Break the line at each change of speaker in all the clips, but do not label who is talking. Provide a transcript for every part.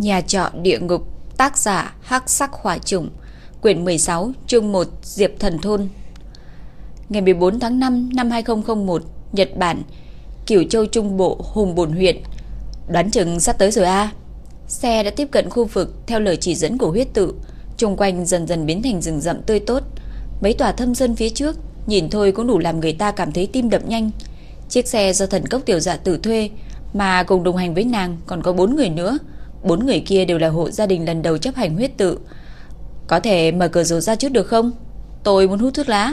Nhà trọ địa ngục, tác giả Hắc Sắc Hỏa Trùng, quyển 16, chương 1, Diệp Thần Thôn. Ngày 14 tháng 5 năm 2001, Nhật Bản, Cửu Châu Trung Bộ, Hùng Bồn huyện. Đoán chừng sắp tới rồi a. Xe đã tiếp cận khu vực theo lời chỉ dẫn của huyết tự, xung quanh dần dần biến thành rừng rậm tươi tốt. Mấy tòa thâm sơn phía trước, nhìn thôi cũng đủ làm người ta cảm thấy tim đập nhanh. Chiếc xe do thần cốc tiểu dạ tử thuê, mà cùng đồng hành với nàng còn có bốn người nữa. Bốn người kia đều là hộ gia đình lần đầu chấp hành huyết tự. Có thể mở cửa sổ ra chút được không? Tôi muốn hút thuốc lá.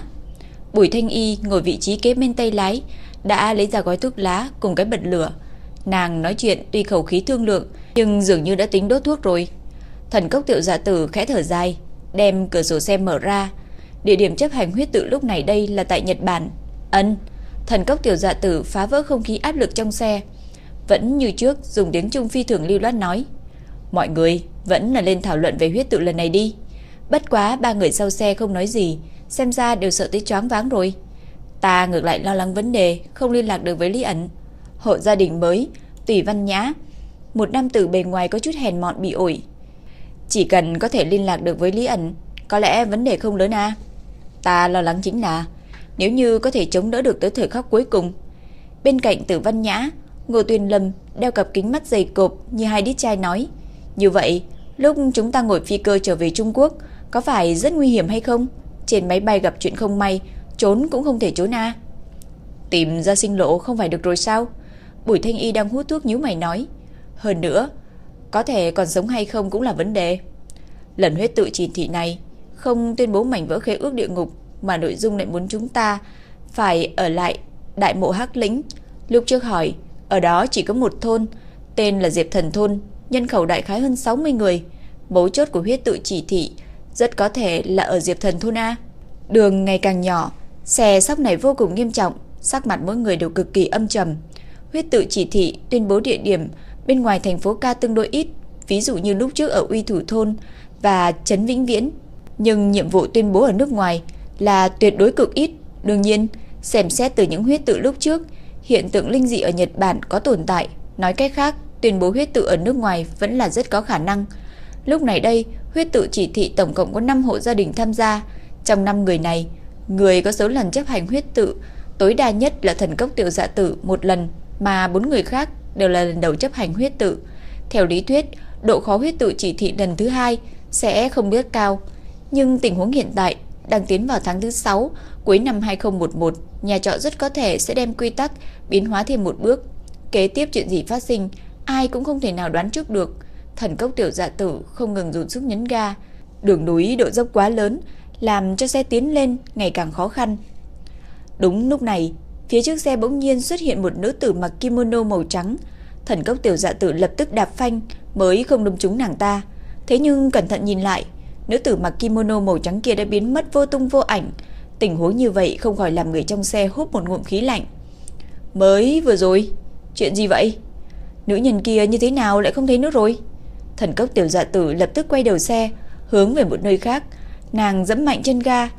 Bùi Thanh Y ngồi vị trí kế bên tay lái, đã lấy ra gói thuốc lá cùng cái bật lửa. Nàng nói chuyện tuy khẩu khí thương lượng, nhưng dường như đã tính đốt thuốc rồi. Thần cốc tiểu dạ tử khẽ thở dài, đem cửa sổ xe mở ra. Địa điểm chấp hành huyết tự lúc này đây là tại Nhật Bản. Ân, thần cốc tiểu dạ tử phá vỡ không khí áp lực trong xe. Vẫn như trước dùng tiếng Trung phi thường lưu loát nói. Mọi người vẫn là lên thảo luận về huyết tự lần này đi. Bất quá ba người sau xe không nói gì, xem ra đều sợ tới choáng váng rồi. Ta ngược lại lo lắng vấn đề không liên lạc được với Lý ẩn. Hộ gia đình mới, Tùy Văn Nhã, một nam tử bề ngoài có chút hèn mọn bị ổi. Chỉ cần có thể liên lạc được với Lý ẩn, có lẽ vấn đề không lớn à. Ta lo lắng chính là nếu như có thể chống đỡ được tới thời khắc cuối cùng. Bên cạnh Tử Văn Nhã, Ngô tuyền Lâm đeo cặp kính mắt dày cộp như hai đít trai nói, như vậy, lúc chúng ta ngồi phi cơ trở về Trung Quốc, có phải rất nguy hiểm hay không? Trên máy bay gặp chuyện không may, trốn cũng không thể trốn à. Tìm ra sinh lộ không phải được rồi sao? Bùi Thanh Y đang hút thuốc nhíu mày nói. Hơn nữa, có thể còn sống hay không cũng là vấn đề. Lần huyết tự chỉ thị này không tuyên bố mảnh vỡ khế ước địa ngục mà nội dung lại muốn chúng ta phải ở lại đại mộ hắc lĩnh. Lúc trước hỏi, ở đó chỉ có một thôn, tên là Diệp Thần Thôn, nhân khẩu đại khái hơn 60 người. Mấu chốt của huyết tự chỉ thị rất có thể là ở Diệp Thần Thôn A. Đường ngày càng nhỏ, xe sóc này vô cùng nghiêm trọng, sắc mặt mỗi người đều cực kỳ âm trầm. Huyết tự chỉ thị tuyên bố địa điểm bên ngoài thành phố ca tương đối ít, ví dụ như lúc trước ở Uy Thủ Thôn và Trấn Vĩnh Viễn. Nhưng nhiệm vụ tuyên bố ở nước ngoài là tuyệt đối cực ít. Đương nhiên, xem xét từ những huyết tự lúc trước, hiện tượng linh dị ở Nhật Bản có tồn tại. Nói cách khác, tuyên bố huyết tự ở nước ngoài vẫn là rất có khả năng. Lúc này đây, huyết tự chỉ thị tổng cộng có 5 hộ gia đình tham gia. Trong 5 người này, người có số lần chấp hành huyết tự tối đa nhất là thần cốc tiểu dạ tử một lần, mà bốn người khác đều là lần đầu chấp hành huyết tự. Theo lý thuyết, độ khó huyết tự chỉ thị lần thứ hai sẽ không biết cao, nhưng tình huống hiện tại đang tiến vào tháng thứ 6 cuối năm 2011, nhà trọ rất có thể sẽ đem quy tắc biến hóa thêm một bước. Kế tiếp chuyện gì phát sinh, ai cũng không thể nào đoán trước được. Thần cốc tiểu dạ tử không ngừng dùng sức nhấn ga, đường núi độ dốc quá lớn, làm cho xe tiến lên ngày càng khó khăn. Đúng lúc này, phía trước xe bỗng nhiên xuất hiện một nữ tử mặc kimono màu trắng. Thần cốc tiểu dạ tử lập tức đạp phanh mới không đâm trúng nàng ta. Thế nhưng cẩn thận nhìn lại, nữ tử mặc kimono màu trắng kia đã biến mất vô tung vô ảnh. Tình huống như vậy không khỏi làm người trong xe hút một ngụm khí lạnh. Mới vừa rồi, chuyện gì vậy? Nữ nhân kia như thế nào lại không thấy nữa rồi? Thần cốc tiểu dạ tử lập tức quay đầu xe, hướng về một nơi khác. Nàng dẫm mạnh chân ga.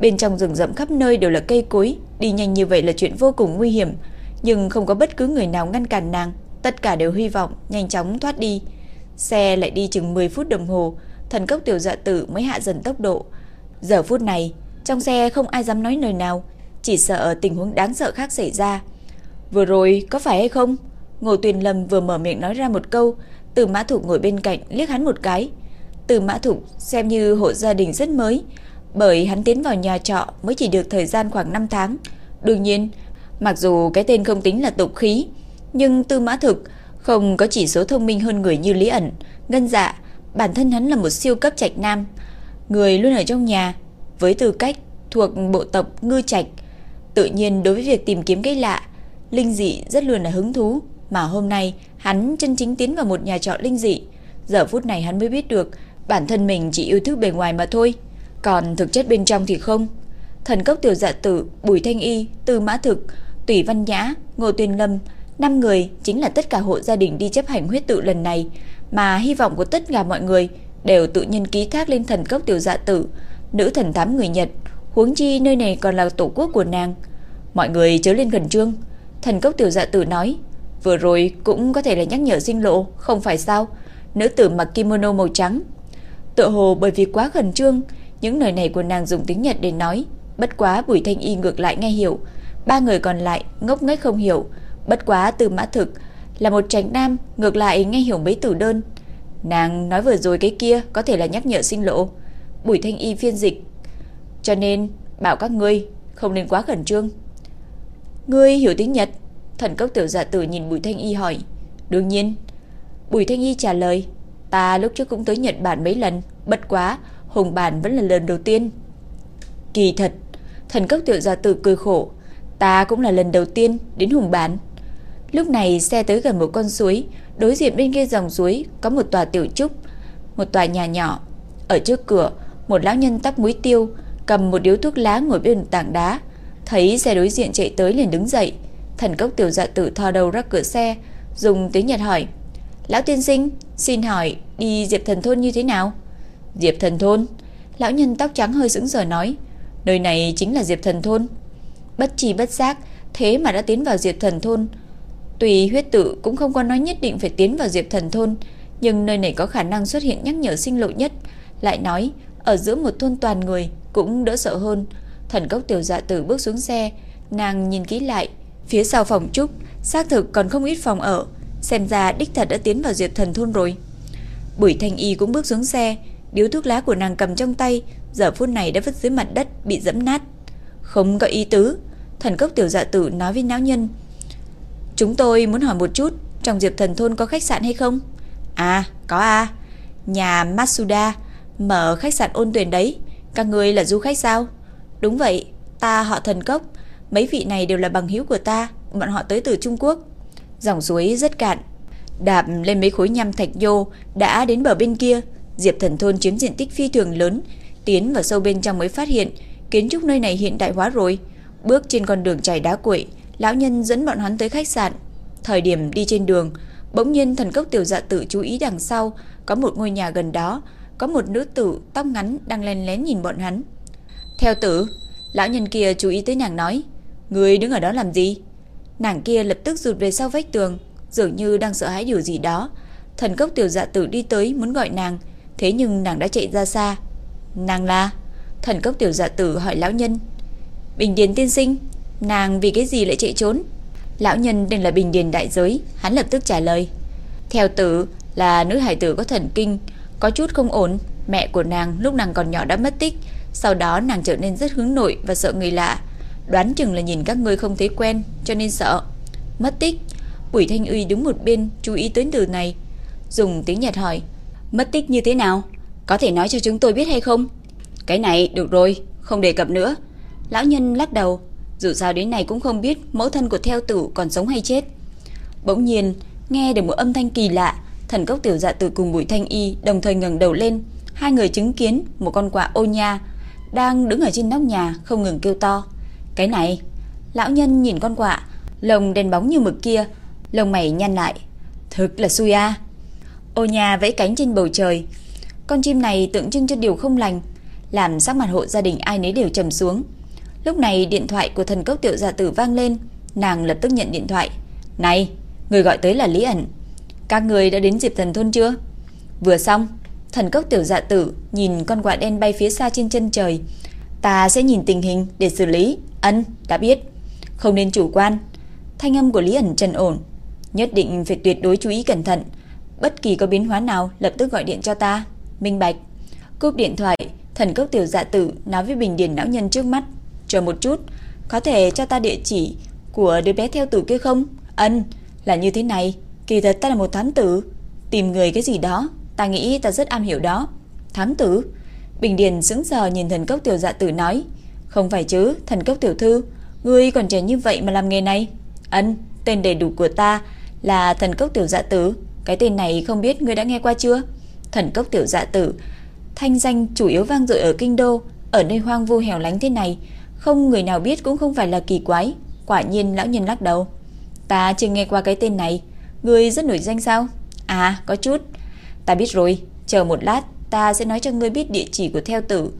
Bên trong rừng rậm khắp nơi đều là cây cối, đi nhanh như vậy là chuyện vô cùng nguy hiểm, nhưng không có bất cứ người nào ngăn cản nàng, tất cả đều hy vọng nhanh chóng thoát đi. Xe lại đi chừng 10 phút đồng hồ, thần cốc tiểu dạ tử mới hạ dần tốc độ. Giờ phút này, trong xe không ai dám nói lời nào, chỉ sợ tình huống đáng sợ khác xảy ra. Vừa rồi có phải hay không? Ngô Tuyền Lâm vừa mở miệng nói ra một câu, Từ Mã Thục ngồi bên cạnh liếc hắn một cái. Từ Mã Thục xem như hộ gia đình rất mới, bởi hắn tiến vào nhà trọ mới chỉ được thời gian khoảng 5 tháng. Đương nhiên, mặc dù cái tên không tính là tục khí, nhưng Tư Mã Thực không có chỉ số thông minh hơn người như Lý ẩn, Ngân Dạ, bản thân hắn là một siêu cấp trạch nam, người luôn ở trong nhà với tư cách thuộc bộ tộc Ngư Trạch, tự nhiên đối với việc tìm kiếm cái lạ, linh dị rất luôn là hứng thú, mà hôm nay hắn chân chính tiến vào một nhà trọ linh dị, giờ phút này hắn mới biết được bản thân mình chỉ yêu thích bề ngoài mà thôi, còn thực chất bên trong thì không. Thần cốc tiểu dạ tử, Bùi Thanh Y, Tư Mã Thực, Tùy Văn Nhã, Ngô Tuyên Lâm, năm người chính là tất cả hộ gia đình đi chấp hành huyết tự lần này, mà hy vọng của tất cả mọi người đều tự nhiên ký thác lên thần cốc tiểu dạ tử, nữ thần thám người Nhật, huống chi nơi này còn là tổ quốc của nàng. Mọi người chớ lên gần trương, thần cốc tiểu dạ tử nói, vừa rồi cũng có thể là nhắc nhở sinh lộ, không phải sao? nữ tử mặc kimono màu trắng. Tựa hồ bởi vì quá khẩn trương, những lời này của nàng dùng tiếng Nhật để nói, bất quá Bùi Thanh Y ngược lại nghe hiểu, ba người còn lại ngốc nghếch không hiểu, bất quá Từ Mã Thực là một tránh nam, ngược lại nghe hiểu mấy từ đơn. Nàng nói vừa rồi cái kia có thể là nhắc nhở sinh lộ. Bùi Thanh Y phiên dịch. Cho nên bảo các ngươi không nên quá khẩn trương. Ngươi hiểu tiếng Nhật? Thần cốc tiểu dạ tử nhìn Bùi Thanh Y hỏi. Đương nhiên. Bùi Thanh Y trả lời. Ta lúc trước cũng tới Nhật Bản mấy lần. Bất quá, Hùng Bản vẫn là lần đầu tiên. Kỳ thật. Thần cốc tiểu dạ tử cười khổ. Ta cũng là lần đầu tiên đến Hùng Bản. Lúc này xe tới gần một con suối. Đối diện bên kia dòng suối có một tòa tiểu trúc. Một tòa nhà nhỏ. Ở trước cửa, một lão nhân tắp muối tiêu cầm một điếu thuốc lá ngồi bên tảng đá. Thấy xe đối diện chạy tới liền đứng dậy, Thần cốc tiểu dạ tử thò đầu ra cửa xe, dùng tiếng Nhật hỏi: "Lão tiên sinh, xin hỏi đi Diệp Thần thôn như thế nào?" "Diệp Thần thôn?" Lão nhân tóc trắng hơi sững sờ nói: "Nơi này chính là Diệp Thần thôn." Bất tri bất giác, thế mà đã tiến vào Diệp Thần thôn. Tùy huyết tự cũng không có nói nhất định phải tiến vào Diệp Thần thôn, nhưng nơi này có khả năng xuất hiện nhắc nhở sinh lộ nhất, lại nói ở giữa một thôn toàn người cũng đỡ sợ hơn. Thần cốc tiểu dạ tử bước xuống xe, nàng nhìn kỹ lại, phía sau phòng trúc, xác thực còn không ít phòng ở, xem ra đích thật đã tiến vào Diệp Thần thôn rồi. Bùi Thanh Y cũng bước xuống xe, điếu thuốc lá của nàng cầm trong tay, giờ phút này đã vứt dưới mặt đất bị dẫm nát. Không có ý tứ, thần cốc tiểu dạ tử nói với náo nhân. Chúng tôi muốn hỏi một chút, trong Diệp Thần thôn có khách sạn hay không? À, có à. Nhà Matsuda mở khách sạn ôn tuyển đấy, các người là du khách sao? Đúng vậy, ta họ thần cốc, mấy vị này đều là bằng hữu của ta, bọn họ tới từ Trung Quốc. Dòng suối rất cạn, đạp lên mấy khối nham thạch nhô đã đến bờ bên kia. Diệp Thần thôn chiếm diện tích phi thường lớn, tiến vào sâu bên trong mới phát hiện kiến trúc nơi này hiện đại hóa rồi. Bước trên con đường chảy đá cuội, lão nhân dẫn bọn hắn tới khách sạn. Thời điểm đi trên đường, bỗng nhiên thần cốc tiểu dạ tử chú ý đằng sau có một ngôi nhà gần đó, có một nữ tử tóc ngắn đang lén lén nhìn bọn hắn. Theo tử, lão nhân kia chú ý tới nàng nói, người đứng ở đó làm gì? Nàng kia lập tức rụt về sau vách tường, dường như đang sợ hãi điều gì đó. Thần cốc tiểu dạ tử đi tới muốn gọi nàng, thế nhưng nàng đã chạy ra xa. Nàng là... Thần cốc tiểu dạ tử hỏi lão nhân. Bình điền tiên sinh, nàng vì cái gì lại chạy trốn? Lão nhân tên là Bình Điền Đại Giới, hắn lập tức trả lời. Theo tử là nữ hải tử có thần kinh, có chút không ổn, mẹ của nàng lúc nàng còn nhỏ đã mất tích, sau đó nàng trở nên rất hướng nội và sợ người lạ. Đoán chừng là nhìn các ngươi không thấy quen cho nên sợ. Mất tích. Bùi Thanh Uy đứng một bên chú ý tới từ này, dùng tiếng Nhật hỏi: "Mất tích như thế nào? Có thể nói cho chúng tôi biết hay không?" "Cái này được rồi, không đề cập nữa." Lão nhân lắc đầu, dù sao đến này cũng không biết mẫu thân của theo tử còn sống hay chết. Bỗng nhiên, nghe được một âm thanh kỳ lạ, Thần cốc tiểu dạ tử cùng Bùi Thanh Y đồng thời ngẩng đầu lên, hai người chứng kiến một con quạ ô nha đang đứng ở trên nóc nhà không ngừng kêu to. Cái này, lão nhân nhìn con quạ, lồng đen bóng như mực kia, lồng mày nhăn lại. Thực là xui a. Ô nhà vẫy cánh trên bầu trời. Con chim này tượng trưng cho điều không lành, làm sắc mặt hộ gia đình ai nấy đều trầm xuống. Lúc này điện thoại của thần cốc tiểu dạ tử vang lên, nàng lập tức nhận điện thoại. "Này, người gọi tới là Lý ẩn." Các người đã đến Diệp Thần thôn chưa? Vừa xong, thần cốc tiểu dạ tử nhìn con quạ đen bay phía xa trên chân trời. Ta sẽ nhìn tình hình để xử lý. Ân, đã biết. Không nên chủ quan. Thanh âm của Lý ẩn trần ổn. Nhất định phải tuyệt đối chú ý cẩn thận. Bất kỳ có biến hóa nào lập tức gọi điện cho ta. Minh bạch. Cúp điện thoại, thần cốc tiểu dạ tử nói với bình điển não nhân trước mắt. Chờ một chút, có thể cho ta địa chỉ của đứa bé theo tử kia không? Ân, là như thế này. Kỳ thật ta là một thám tử Tìm người cái gì đó Ta nghĩ ta rất am hiểu đó Thám tử Bình Điền sững sờ nhìn thần cốc tiểu dạ tử nói không phải chứ thần cốc tiểu thư Ngươi còn trẻ như vậy mà làm nghề này Ân tên đầy đủ của ta Là thần cốc tiểu dạ tử Cái tên này không biết ngươi đã nghe qua chưa Thần cốc tiểu dạ tử Thanh danh chủ yếu vang dội ở kinh đô Ở nơi hoang vu hẻo lánh thế này Không người nào biết cũng không phải là kỳ quái Quả nhiên lão nhân lắc đầu Ta chưa nghe qua cái tên này Ngươi rất nổi danh sao? À, có chút. Ta biết rồi, chờ một lát, ta sẽ nói cho ngươi biết địa chỉ của theo tử.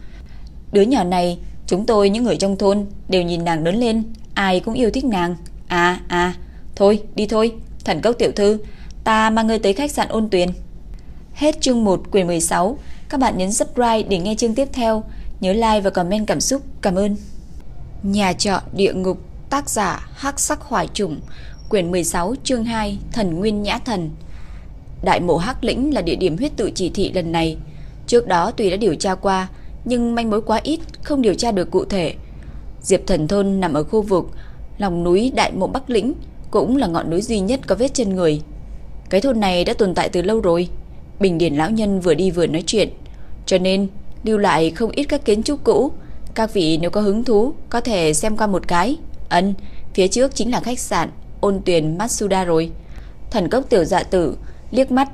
Đứa nhỏ này, chúng tôi những người trong thôn đều nhìn nàng lớn lên, ai cũng yêu thích nàng. À, à, thôi, đi thôi, thần cốc tiểu thư, ta mang ngươi tới khách sạn ôn tuyền. Hết chương 1 quyển 16. Các bạn nhấn subscribe để nghe chương tiếp theo. Nhớ like và comment cảm xúc. Cảm ơn. Nhà trọ địa ngục, tác giả Hắc Sắc Hoài Trùng, quyển 16, chương 2, Thần Nguyên Nhã Thần. Đại mộ Hắc Lĩnh là địa điểm huyết tự chỉ thị lần này. Trước đó tùy đã điều tra qua, nhưng manh mối quá ít, không điều tra được cụ thể. Diệp Thần Thôn nằm ở khu vực lòng núi Đại Mộ Bắc Lĩnh, cũng là ngọn núi duy nhất có vết chân người. Cái thôn này đã tồn tại từ lâu rồi. Bình Điển lão nhân vừa đi vừa nói chuyện, cho nên lưu lại không ít các kiến trúc cũ. Các vị nếu có hứng thú có thể xem qua một cái. Ân, phía trước chính là khách sạn Ôn Tuyền Matsuda rồi. Thần cốc tiểu dạ tử liếc mắt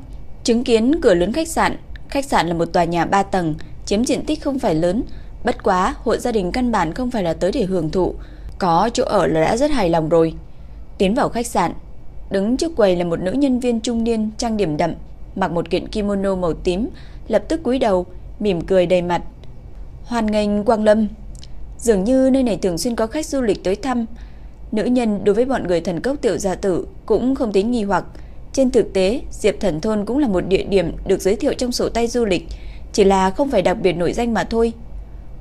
chứng kiến cửa lớn khách sạn. Khách sạn là một tòa nhà 3 tầng, chiếm diện tích không phải lớn, bất quá hộ gia đình căn bản không phải là tới để hưởng thụ, có chỗ ở là đã rất hài lòng rồi. Tiến vào khách sạn, đứng trước quầy là một nữ nhân viên trung niên trang điểm đậm, mặc một kiện kimono màu tím, lập tức cúi đầu, mỉm cười đầy mặt. Hoan nghênh Quang Lâm. Dường như nơi này thường xuyên có khách du lịch tới thăm. Nữ nhân đối với bọn người thần cốc tiểu gia tử cũng không tính nghi hoặc. Trên thực tế, Diệp Thần Thôn cũng là một địa điểm được giới thiệu trong sổ tay du lịch, chỉ là không phải đặc biệt nổi danh mà thôi.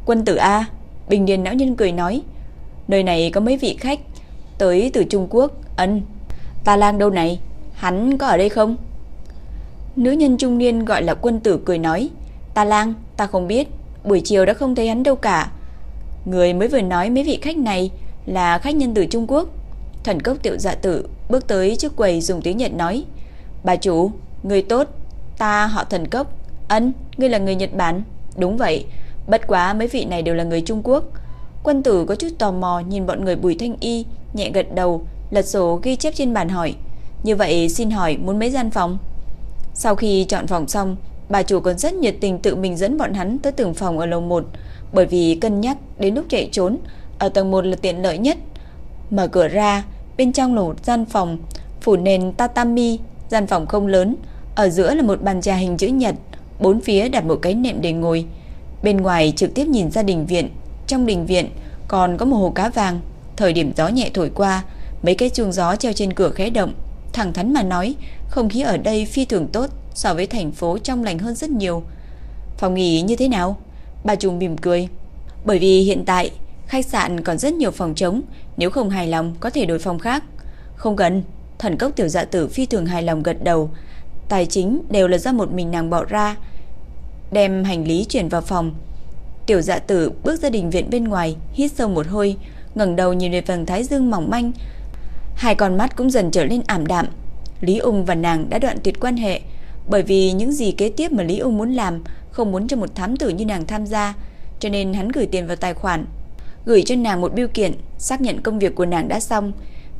Quân tử A, Bình Điền lão nhân cười nói, nơi này có mấy vị khách tới từ Trung Quốc, ân. Ta lang đâu này, hắn có ở đây không? Nữ nhân trung niên gọi là quân tử cười nói, ta lang, ta không biết, buổi chiều đã không thấy hắn đâu cả. Người mới vừa nói mấy vị khách này là khách nhân từ Trung Quốc. Thần cốc tiểu dạ tử bước tới trước quầy dùng tiếng Nhật nói, bà chủ, người tốt, ta họ thần cốc, ân, ngươi là người Nhật Bản. Đúng vậy, bất quá mấy vị này đều là người Trung Quốc. Quân tử có chút tò mò nhìn bọn người Bùi Thanh Y, nhẹ gật đầu, lật sổ ghi chép trên bàn hỏi. Như vậy xin hỏi muốn mấy gian phòng? Sau khi chọn phòng xong, bà chủ còn rất nhiệt tình tự mình dẫn bọn hắn tới từng phòng ở lầu 1, bởi vì cân nhắc đến lúc chạy trốn, ở tầng 1 là tiện lợi nhất. Mở cửa ra, bên trong là một gian phòng, phủ nền tatami, gian phòng không lớn, ở giữa là một bàn trà hình chữ nhật, bốn phía đặt một cái nệm để ngồi. Bên ngoài trực tiếp nhìn ra đình viện, trong đình viện còn có một hồ cá vàng, thời điểm gió nhẹ thổi qua, mấy cái chuông gió treo trên cửa khẽ động, thẳng thắn mà nói, không khí ở đây phi thường tốt so với thành phố trong lành hơn rất nhiều. Phòng nghỉ như thế nào? Bà trùng mỉm cười. Bởi vì hiện tại khách sạn còn rất nhiều phòng trống, nếu không hài lòng có thể đổi phòng khác. Không cần, thần cốc tiểu dạ tử phi thường hài lòng gật đầu. Tài chính đều là do một mình nàng bỏ ra. Đem hành lý chuyển vào phòng. Tiểu dạ tử bước ra đình viện bên ngoài, hít sâu một hơi, ngẩng đầu nhìn về phần thái dương mỏng manh. Hai con mắt cũng dần trở lên ảm đạm. Lý Ung và nàng đã đoạn tuyệt quan hệ, bởi vì những gì kế tiếp mà Lý Ung muốn làm, không muốn cho một thám tử như nàng tham gia, cho nên hắn gửi tiền vào tài khoản, gửi cho nàng một biêu kiện xác nhận công việc của nàng đã xong.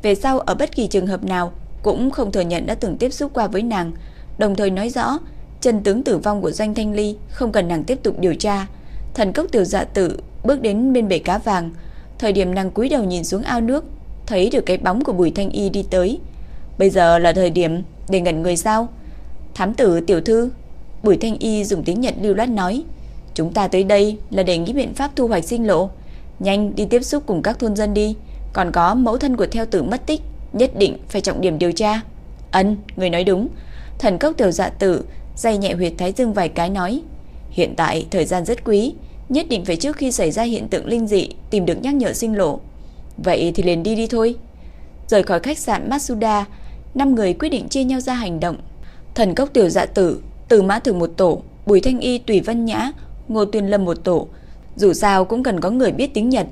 Về sau ở bất kỳ trường hợp nào cũng không thừa nhận đã từng tiếp xúc qua với nàng, đồng thời nói rõ chân tướng tử vong của Doanh Thanh Ly không cần nàng tiếp tục điều tra. Thần cốc tiểu dạ tử bước đến bên bể cá vàng, thời điểm nàng cúi đầu nhìn xuống ao nước, thấy được cái bóng của Bùi Thanh Y đi tới. Bây giờ là thời điểm để ngẩn người sao? Thám tử tiểu thư, Bùi Thanh Y dùng tiếng Nhật lưu loát nói, chúng ta tới đây là để nghĩ biện pháp thu hoạch sinh lộ, nhanh đi tiếp xúc cùng các thôn dân đi, còn có mẫu thân của theo tử mất tích, nhất định phải trọng điểm điều tra. Ân, người nói đúng. Thần cốc tiểu dạ tử dây nhẹ huyệt thái dương vài cái nói, hiện tại thời gian rất quý, nhất định phải trước khi xảy ra hiện tượng linh dị tìm được nhắc nhở sinh lộ. Vậy thì liền đi đi thôi. Rời khỏi khách sạn Matsuda, năm người quyết định chia nhau ra hành động. Thần cốc tiểu dạ tử, Từ Mã Thường một tổ, Bùi Thanh Y, Tùy Văn Nhã, Ngô Tuyên Lâm một tổ. Dù sao cũng cần có người biết tiếng Nhật.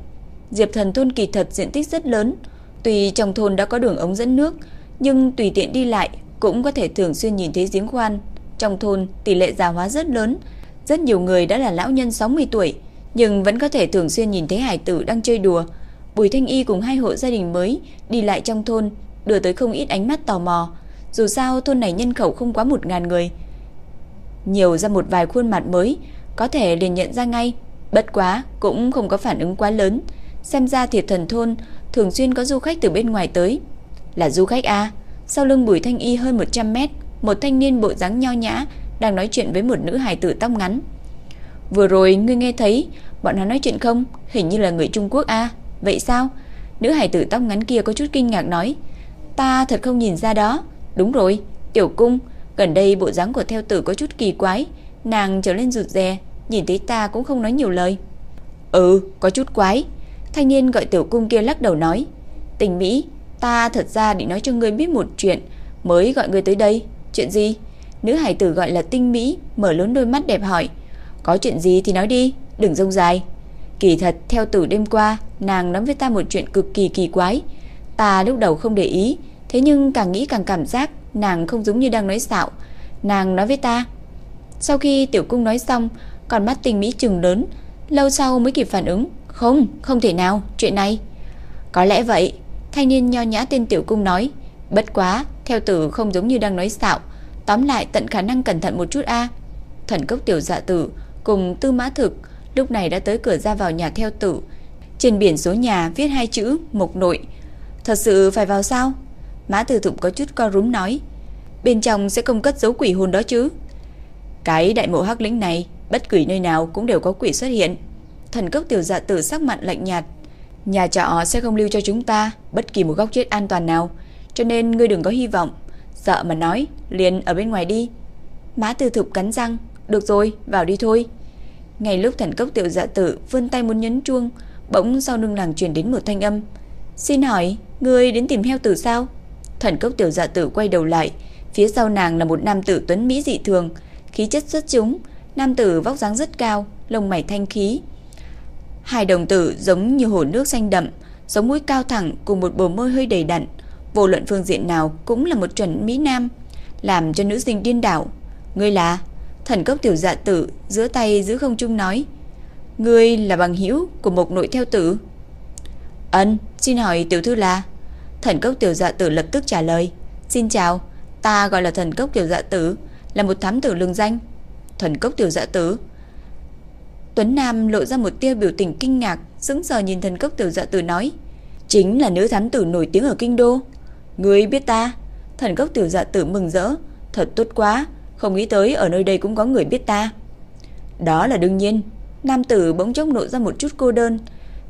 Diệp Thần thôn kỳ thật diện tích rất lớn, tuy trong thôn đã có đường ống dẫn nước, nhưng tùy tiện đi lại cũng có thể thường xuyên nhìn thấy giếng khoan. Trong thôn tỷ lệ già hóa rất lớn, rất nhiều người đã là lão nhân 60 tuổi, nhưng vẫn có thể thường xuyên nhìn thấy hải tử đang chơi đùa. Bùi Thanh Y cùng hai hộ gia đình mới đi lại trong thôn, đưa tới không ít ánh mắt tò mò. Dù sao thôn này nhân khẩu không quá một ngàn người. Nhiều ra một vài khuôn mặt mới, có thể liền nhận ra ngay. Bất quá, cũng không có phản ứng quá lớn. Xem ra thiệt thần thôn thường xuyên có du khách từ bên ngoài tới. Là du khách A. Sau lưng Bùi Thanh Y hơn 100 mét, một thanh niên bộ dáng nho nhã đang nói chuyện với một nữ hài tử tóc ngắn. Vừa rồi ngươi nghe thấy bọn hắn nói chuyện không? Hình như là người Trung Quốc a. Vậy sao? Nữ hài tử tóc ngắn kia có chút kinh ngạc nói. Ta thật không nhìn ra đó. Đúng rồi, tiểu cung, Gần đây bộ dáng của theo tử có chút kỳ quái, nàng trở lên rụt rè, nhìn thấy ta cũng không nói nhiều lời. Ừ, có chút quái. Thanh niên gọi tiểu cung kia lắc đầu nói, Tình Mỹ, ta thật ra định nói cho ngươi biết một chuyện, mới gọi ngươi tới đây. Chuyện gì? Nữ hải tử gọi là Tinh Mỹ, mở lớn đôi mắt đẹp hỏi, có chuyện gì thì nói đi, đừng rông dài. Kỳ thật, theo tử đêm qua, nàng nói với ta một chuyện cực kỳ kỳ quái. Ta lúc đầu không để ý, thế nhưng càng nghĩ càng cảm giác nàng không giống như đang nói xạo. Nàng nói với ta. Sau khi tiểu cung nói xong, còn mắt tình Mỹ trừng lớn, lâu sau mới kịp phản ứng. Không, không thể nào, chuyện này. Có lẽ vậy, thanh niên nho nhã tên tiểu cung nói. Bất quá, theo tử không giống như đang nói xạo. Tóm lại tận khả năng cẩn thận một chút a. Thần cốc tiểu dạ tử cùng tư mã thực lúc này đã tới cửa ra vào nhà theo tử. Trên biển số nhà viết hai chữ Mộc Nội. Thật sự phải vào sao? Mã Tử Thụng có chút co rúm nói. Bên trong sẽ không cất giấu quỷ hồn đó chứ? Cái đại mộ hắc lĩnh này, bất kỳ nơi nào cũng đều có quỷ xuất hiện. Thần cốc tiểu dạ tử sắc mặn lạnh nhạt. Nhà trọ sẽ không lưu cho chúng ta bất kỳ một góc chết an toàn nào, cho nên ngươi đừng có hy vọng. Sợ mà nói, liền ở bên ngoài đi. Mã Tư Thục cắn răng, được rồi, vào đi thôi. Ngay lúc thần cốc tiểu dạ tử vươn tay muốn nhấn chuông, bỗng sau lưng nàng truyền đến một thanh âm. "Xin hỏi, ngươi đến tìm heo tử sao?" Thần cốc tiểu dạ tử quay đầu lại, phía sau nàng là một nam tử tuấn mỹ dị thường, khí chất xuất chúng, nam tử vóc dáng rất cao, lông mày thanh khí. Hai đồng tử giống như hồ nước xanh đậm, sống mũi cao thẳng cùng một bờ môi hơi đầy đặn, vô luận phương diện nào cũng là một chuẩn mỹ nam, làm cho nữ sinh điên đảo. Ngươi là? Thần cốc tiểu dạ tử giữa tay giữ không trung nói, ngươi là bằng hữu của một nội theo tử. Ân, xin hỏi tiểu thư là? Thần cốc tiểu dạ tử lập tức trả lời, xin chào, ta gọi là thần cốc tiểu dạ tử, là một thám tử lương danh. Thần cốc tiểu dạ tử. Tuấn Nam lộ ra một tia biểu tình kinh ngạc, sững sờ nhìn thần cốc tiểu dạ tử nói, chính là nữ thám tử nổi tiếng ở kinh đô. Ngươi biết ta? Thần cốc tiểu dạ tử mừng rỡ, thật tốt quá, không nghĩ tới ở nơi đây cũng có người biết ta. Đó là đương nhiên. Nam tử bỗng chốc lộ ra một chút cô đơn.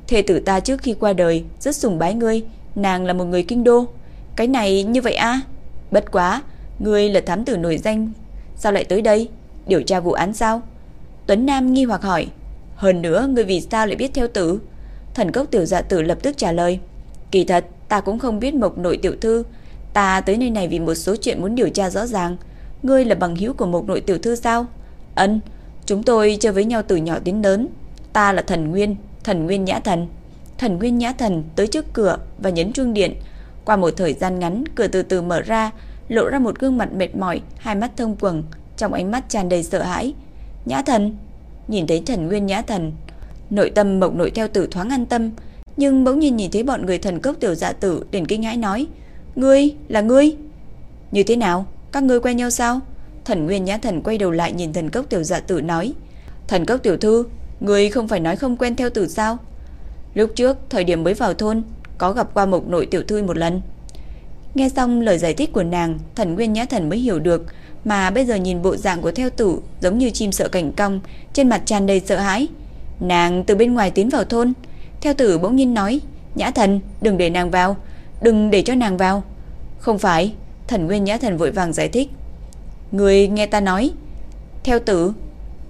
Thê tử ta trước khi qua đời rất sùng bái ngươi, nàng là một người kinh đô. Cái này như vậy a? Bất quá, ngươi là thám tử nổi danh, sao lại tới đây? Điều tra vụ án sao? Tuấn Nam nghi hoặc hỏi. Hơn nữa, ngươi vì sao lại biết theo tử? Thần cốc tiểu dạ tử lập tức trả lời. Kỳ thật, ta cũng không biết mộc nội tiểu thư. Ta tới nơi này vì một số chuyện muốn điều tra rõ ràng. Ngươi là bằng hữu của mộc nội tiểu thư sao? Ân, chúng tôi chơi với nhau từ nhỏ đến lớn. Ta là thần Nguyên, thần Nguyên Nhã Thần. Thần Nguyên Nhã Thần tới trước cửa và nhấn chuông điện. Qua một thời gian ngắn, cửa từ từ mở ra, lộ ra một gương mặt mệt mỏi, hai mắt thông quầng, trong ánh mắt tràn đầy sợ hãi. Nhã Thần, nhìn thấy Thần Nguyên Nhã Thần, nội tâm Mộc Nội theo tử thoáng an tâm, nhưng bỗng nhiên nhìn thấy bọn người thần cốc tiểu dạ tử, liền kinh hãi nói: "Ngươi, là ngươi?" "Như thế nào?" Các ngươi quen nhau sao? Thần Nguyên Nhã Thần quay đầu lại nhìn thần cốc tiểu dạ tử nói. Thần cốc tiểu thư, ngươi không phải nói không quen theo tử sao? Lúc trước, thời điểm mới vào thôn, có gặp qua mộc nội tiểu thư một lần. Nghe xong lời giải thích của nàng, thần Nguyên Nhã Thần mới hiểu được, mà bây giờ nhìn bộ dạng của theo tử giống như chim sợ cảnh cong, trên mặt tràn đầy sợ hãi. Nàng từ bên ngoài tiến vào thôn, theo tử bỗng nhiên nói, Nhã Thần, đừng để nàng vào, đừng để cho nàng vào. Không phải, Thần Nguyên Nhã Thần vội vàng giải thích. Người nghe ta nói. Theo tử,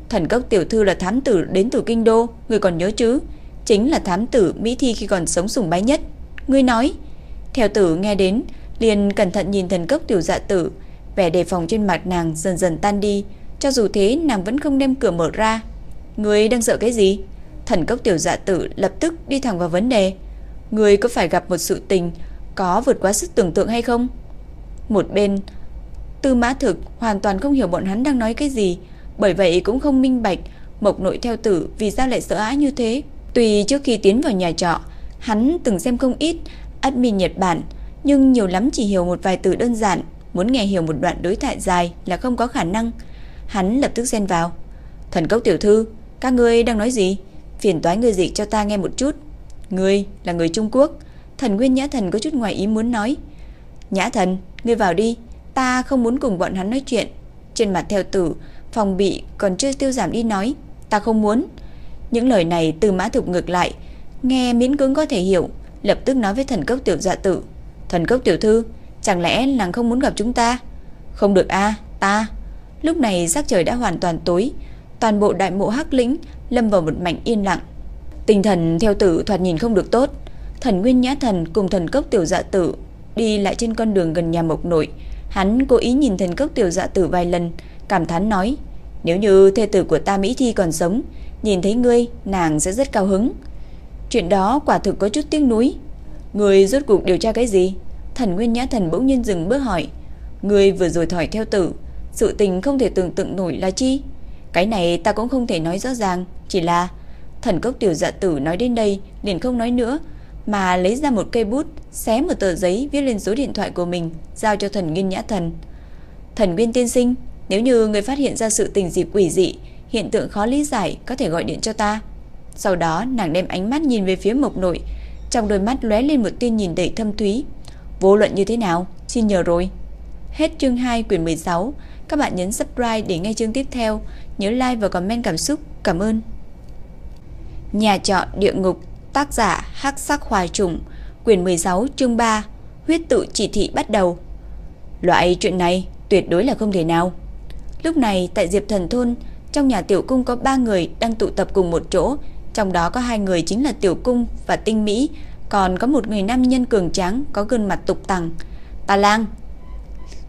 thần cốc tiểu thư là thám tử đến từ kinh đô, người còn nhớ chứ? Chính là thám tử Mỹ Thi khi còn sống sùng bái nhất. Ngươi nói. Theo tử nghe đến, liền cẩn thận nhìn thần cốc tiểu dạ tử, vẻ đề phòng trên mặt nàng dần dần tan đi, cho dù thế nàng vẫn không đem cửa mở ra. người đang sợ cái gì? Thần cốc tiểu dạ tử lập tức đi thẳng vào vấn đề. người có phải gặp một sự tình có vượt quá sức tưởng tượng hay không? Một bên, Tư Mã Thực hoàn toàn không hiểu bọn hắn đang nói cái gì, bởi vậy cũng không minh bạch Mộc Nội theo tử vì sao lại sợ hãi như thế. tùy trước khi tiến vào nhà trọ, hắn từng xem không ít admin Nhật Bản, nhưng nhiều lắm chỉ hiểu một vài từ đơn giản, muốn nghe hiểu một đoạn đối thoại dài là không có khả năng. Hắn lập tức xen vào. "Thần cốc tiểu thư, các ngươi đang nói gì? Phiền toái người dịch cho ta nghe một chút." "Ngươi là người Trung Quốc?" Thần Nguyên Nhã Thần có chút ngoài ý muốn nói. "Nhã Thần, Ngươi vào đi, ta không muốn cùng bọn hắn nói chuyện. Trên mặt theo tử, phòng bị còn chưa tiêu giảm đi nói, ta không muốn. Những lời này từ mã thục ngược lại, nghe miễn cưỡng có thể hiểu, lập tức nói với thần cốc tiểu dạ tử. Thần cốc tiểu thư, chẳng lẽ nàng không muốn gặp chúng ta? Không được a Ta. Lúc này sắc trời đã hoàn toàn tối, toàn bộ đại mộ hắc lĩnh lâm vào một mảnh yên lặng. Tinh thần theo tử thoạt nhìn không được tốt. Thần Nguyên Nhã Thần cùng thần cốc tiểu dạ tử đi lại trên con đường gần nhà mộc nội. Hắn cố ý nhìn thần cốc tiểu dạ tử vài lần, cảm thán nói, nếu như thê tử của ta Mỹ Thi còn sống, nhìn thấy ngươi, nàng sẽ rất cao hứng. Chuyện đó quả thực có chút tiếng núi Ngươi rốt cuộc điều tra cái gì? Thần Nguyên Nhã Thần bỗng nhiên dừng bước hỏi. Ngươi vừa rồi thỏi theo tử, sự tình không thể tưởng tượng nổi là chi? Cái này ta cũng không thể nói rõ ràng, chỉ là thần cốc tiểu dạ tử nói đến đây liền không nói nữa, mà lấy ra một cây bút, xé một tờ giấy viết lên số điện thoại của mình, giao cho thần Nguyên Nhã Thần. Thần Nguyên tiên sinh, nếu như người phát hiện ra sự tình gì quỷ dị, hiện tượng khó lý giải, có thể gọi điện cho ta. Sau đó, nàng đem ánh mắt nhìn về phía Mộc Nội, trong đôi mắt lóe lên một tia nhìn đầy thâm thúy. Vô luận như thế nào, xin nhờ rồi. Hết chương 2 quyển 16, các bạn nhấn subscribe để nghe chương tiếp theo, nhớ like và comment cảm xúc. Cảm ơn. Nhà trọ địa ngục, tác giả Hắc Sắc Hoài Trùng, quyển 16, chương 3, huyết tự chỉ thị bắt đầu. Loại chuyện này tuyệt đối là không thể nào. Lúc này tại Diệp Thần thôn, trong nhà tiểu cung có 3 người đang tụ tập cùng một chỗ, trong đó có hai người chính là tiểu cung và tinh mỹ, còn có một người nam nhân cường tráng có gương mặt tục tằng. Ta Lang.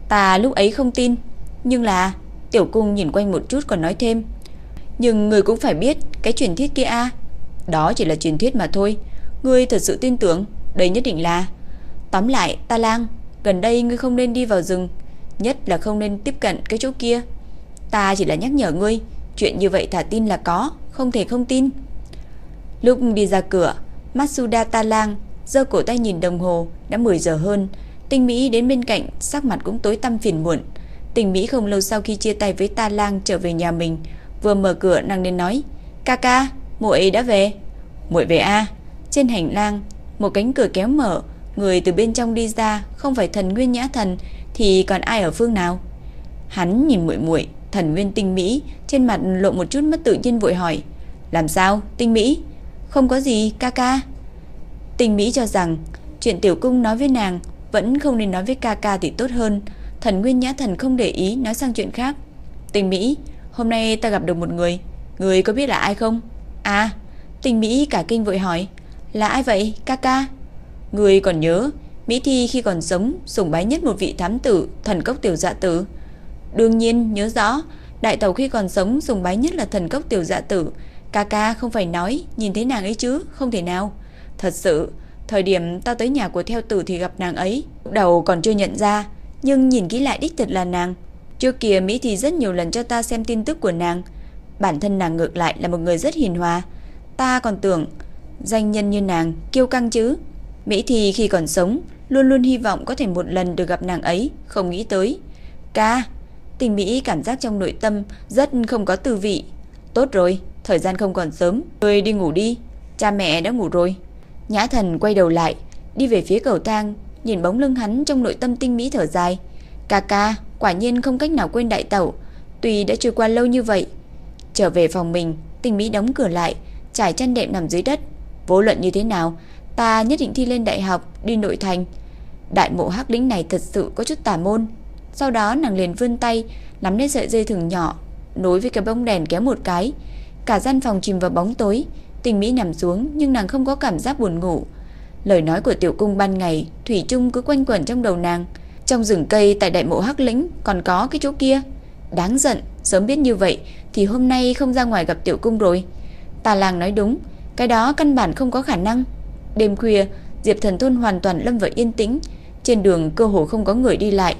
Ta lúc ấy không tin, nhưng là tiểu cung nhìn quanh một chút còn nói thêm, nhưng người cũng phải biết cái truyền thuyết kia a, đó chỉ là truyền thuyết mà thôi, ngươi thật sự tin tưởng, đây nhất định là Tóm lại, Ta Lang, gần đây ngươi không nên đi vào rừng, nhất là không nên tiếp cận cái chỗ kia. Ta chỉ là nhắc nhở ngươi, chuyện như vậy thả tin là có, không thể không tin. Lúc đi ra cửa, Matsuda Ta Lang giơ cổ tay nhìn đồng hồ, đã 10 giờ hơn. Tinh Mỹ đến bên cạnh, sắc mặt cũng tối tăm phiền muộn. Tình Mỹ không lâu sau khi chia tay với Ta Lang trở về nhà mình, vừa mở cửa nàng nên nói: "Ca ca, muội đã về." "Muội về a?" Trên hành lang, một cánh cửa kéo mở, người từ bên trong đi ra, không phải Thần Nguyên Nhã Thần thì còn ai ở phương nào? Hắn nhìn muội muội, Thần Nguyên Tinh Mỹ, trên mặt lộ một chút mất tự nhiên vội hỏi: "Làm sao, Tinh Mỹ?" "Không có gì, ca ca." Tình Mỹ cho rằng chuyện tiểu cung nói với nàng vẫn không nên nói với ca ca thì tốt hơn. Thần Nguyên Nhã Thần không để ý nói sang chuyện khác. Tình Mỹ, hôm nay ta gặp được một người, người có biết là ai không? À, tình Mỹ cả kinh vội hỏi, là ai vậy, ca ca? Người còn nhớ, Mỹ Thi khi còn sống sủng bái nhất một vị thám tử, thần cốc tiểu dạ tử. Đương nhiên nhớ rõ, đại tàu khi còn sống sùng bái nhất là thần cốc tiểu dạ tử. Ca ca không phải nói, nhìn thấy nàng ấy chứ, không thể nào. Thật sự, thời điểm ta tới nhà của theo tử thì gặp nàng ấy. Đầu còn chưa nhận ra, nhưng nhìn kỹ lại đích thật là nàng. Trước kia Mỹ thì rất nhiều lần cho ta xem tin tức của nàng. Bản thân nàng ngược lại là một người rất hiền hòa. Ta còn tưởng danh nhân như nàng kiêu căng chứ. Mỹ thì khi còn sống luôn luôn hy vọng có thể một lần được gặp nàng ấy, không nghĩ tới. Ca, tình Mỹ cảm giác trong nội tâm rất không có tư vị. Tốt rồi, thời gian không còn sớm, người đi ngủ đi, cha mẹ đã ngủ rồi. Nhã thần quay đầu lại, đi về phía cầu thang, nhìn bóng lưng hắn trong nội tâm tinh mỹ thở dài. Ca ca, quả nhiên không cách nào quên đại tẩu, tuy đã trôi qua lâu như vậy. Trở về phòng mình, tinh mỹ đóng cửa lại, trải chăn đệm nằm dưới đất. Vô luận như thế nào, ta nhất định thi lên đại học, đi nội thành. Đại mộ hắc lĩnh này thật sự có chút tà môn. Sau đó nàng liền vươn tay, nắm lấy sợi dây thừng nhỏ, nối với cái bông đèn kéo một cái. Cả gian phòng chìm vào bóng tối, Tình Mỹ nằm xuống nhưng nàng không có cảm giác buồn ngủ. Lời nói của tiểu cung ban ngày thủy chung cứ quanh quẩn trong đầu nàng. Trong rừng cây tại đại mộ Hắc Lĩnh còn có cái chỗ kia. Đáng giận, sớm biết như vậy thì hôm nay không ra ngoài gặp tiểu cung rồi. Tà Lang nói đúng, cái đó căn bản không có khả năng. Đêm khuya, Diệp Thần thôn hoàn toàn lâm vào yên tĩnh, trên đường cơ hồ không có người đi lại.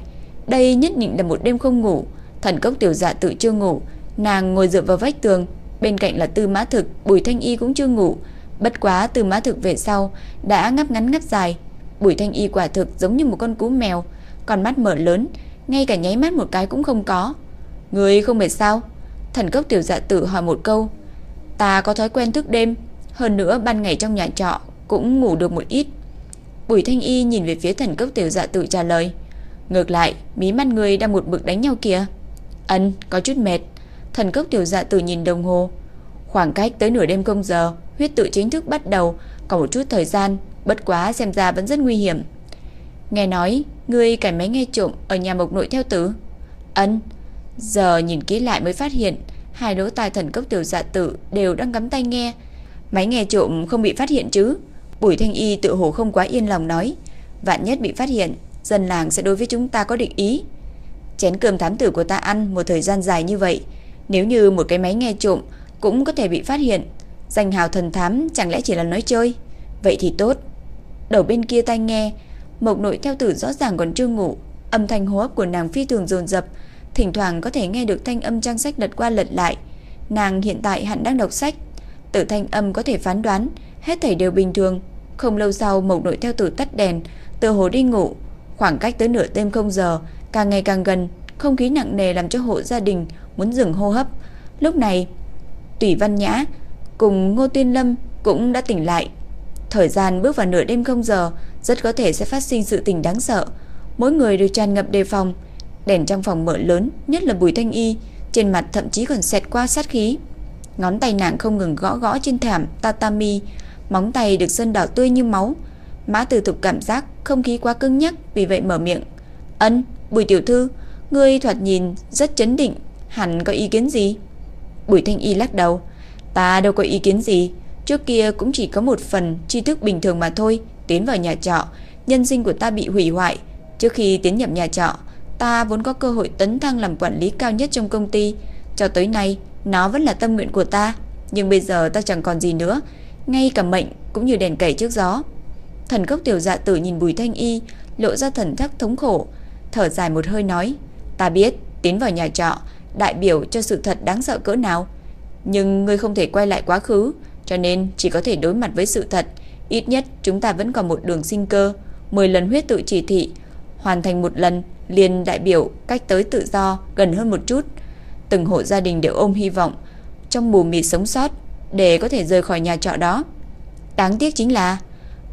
Đây nhất định là một đêm không ngủ, thần cốc tiểu dạ tự chưa ngủ, nàng ngồi dựa vào vách tường, bên cạnh là Tư Mã Thực, Bùi Thanh Y cũng chưa ngủ. Bất quá Tư Mã Thực về sau đã ngáp ngắn ngáp dài. Bùi Thanh Y quả thực giống như một con cú mèo, con mắt mở lớn, ngay cả nháy mắt một cái cũng không có. Người không mệt sao? Thần cốc tiểu dạ tử hỏi một câu. Ta có thói quen thức đêm, hơn nữa ban ngày trong nhà trọ cũng ngủ được một ít. Bùi Thanh Y nhìn về phía thần cốc tiểu dạ tử trả lời. Ngược lại, mí mắt người đang một bực đánh nhau kìa. Ân, có chút mệt. Thần cốc tiểu dạ tử nhìn đồng hồ. Khoảng cách tới nửa đêm công giờ, huyết tự chính thức bắt đầu, còn một chút thời gian, bất quá xem ra vẫn rất nguy hiểm. Nghe nói, ngươi cải máy nghe trộm ở nhà mộc nội theo tử. ấn Giờ nhìn kỹ lại mới phát hiện Hai lỗ tai thần cốc tiểu dạ tử Đều đang gắm tay nghe Máy nghe trộm không bị phát hiện chứ Bùi Thanh Y tự hồ không quá yên lòng nói Vạn nhất bị phát hiện Dân làng sẽ đối với chúng ta có định ý Chén cơm thám tử của ta ăn một thời gian dài như vậy nếu như một cái máy nghe trộm Cũng có thể bị phát hiện, Danh hào thần thám chẳng lẽ chỉ là nói chơi? Vậy thì tốt. Đầu bên kia tai nghe Mộc nội theo tử rõ ràng còn chưa ngủ, Âm thanh hô hấp của nàng phi thường dồn dập, Thỉnh thoảng có thể nghe được thanh âm trang sách lật qua lật lại. Nàng hiện tại hẳn đang đọc sách Tử thanh âm có thể phán đoán, Hết thảy đều bình thường. Không lâu sau mộc nội theo tử tắt đèn Từ hồ đi ngủ. Khoảng cách tới nửa đêm không giờ, Càng ngày càng gần, Không khí nặng nề làm cho hộ gia đình Muốn dừng hô hấp. Lúc này Tùy Văn Nhã cùng Ngô Tuyên Lâm cũng đã tỉnh lại. Thời gian bước vào nửa đêm không giờ Rất có thể sẽ phát sinh sự tình đáng sợ. Mỗi người đều tràn ngập đề phòng. Đèn trong phòng mở lớn Nhất là Bùi Thanh Y Trên mặt thậm chí còn xẹt qua sát khí. Ngón tay nàng không ngừng gõ gõ trên thảm tatami Móng tay được sơn đỏ tươi như máu. Mã từ Thục cảm giác không khí quá cứng nhắc Vì vậy mở miệng. Ân, Bùi Tiểu Thư Ngươi thoạt nhìn rất chấn định. Hẳn có ý kiến gì? Bùi Thanh Y lắc đầu. Ta đâu có ý kiến gì. Trước kia cũng chỉ có một phần tri thức bình thường mà thôi, Tiến vào nhà trọ. Nhân sinh của ta bị hủy hoại. Trước khi tiến nhập nhà trọ, Ta vốn có cơ hội tấn thăng làm quản lý cao nhất trong công ty. Cho tới nay, Nó vẫn là tâm nguyện của ta. Nhưng bây giờ ta chẳng còn gì nữa. Ngay cả mệnh cũng như đèn cầy trước gió. Thần cốc tiểu dạ tử nhìn bùi thanh y, Lộ ra thần thắc thống khổ. Thở dài một hơi nói, Ta biết, tiến vào nhà trọ Đại biểu cho sự thật đáng sợ cỡ nào Nhưng ngươi không thể quay lại quá khứ Cho nên chỉ có thể đối mặt với sự thật Ít nhất chúng ta vẫn còn một đường sinh cơ 10 lần huyết tự chỉ thị Hoàn thành một lần liền đại biểu cách tới tự do gần hơn một chút. Từng hộ gia đình đều ôm hy vọng trong mù mịt sống sót để có thể rời khỏi nhà trọ đó. Đáng tiếc chính là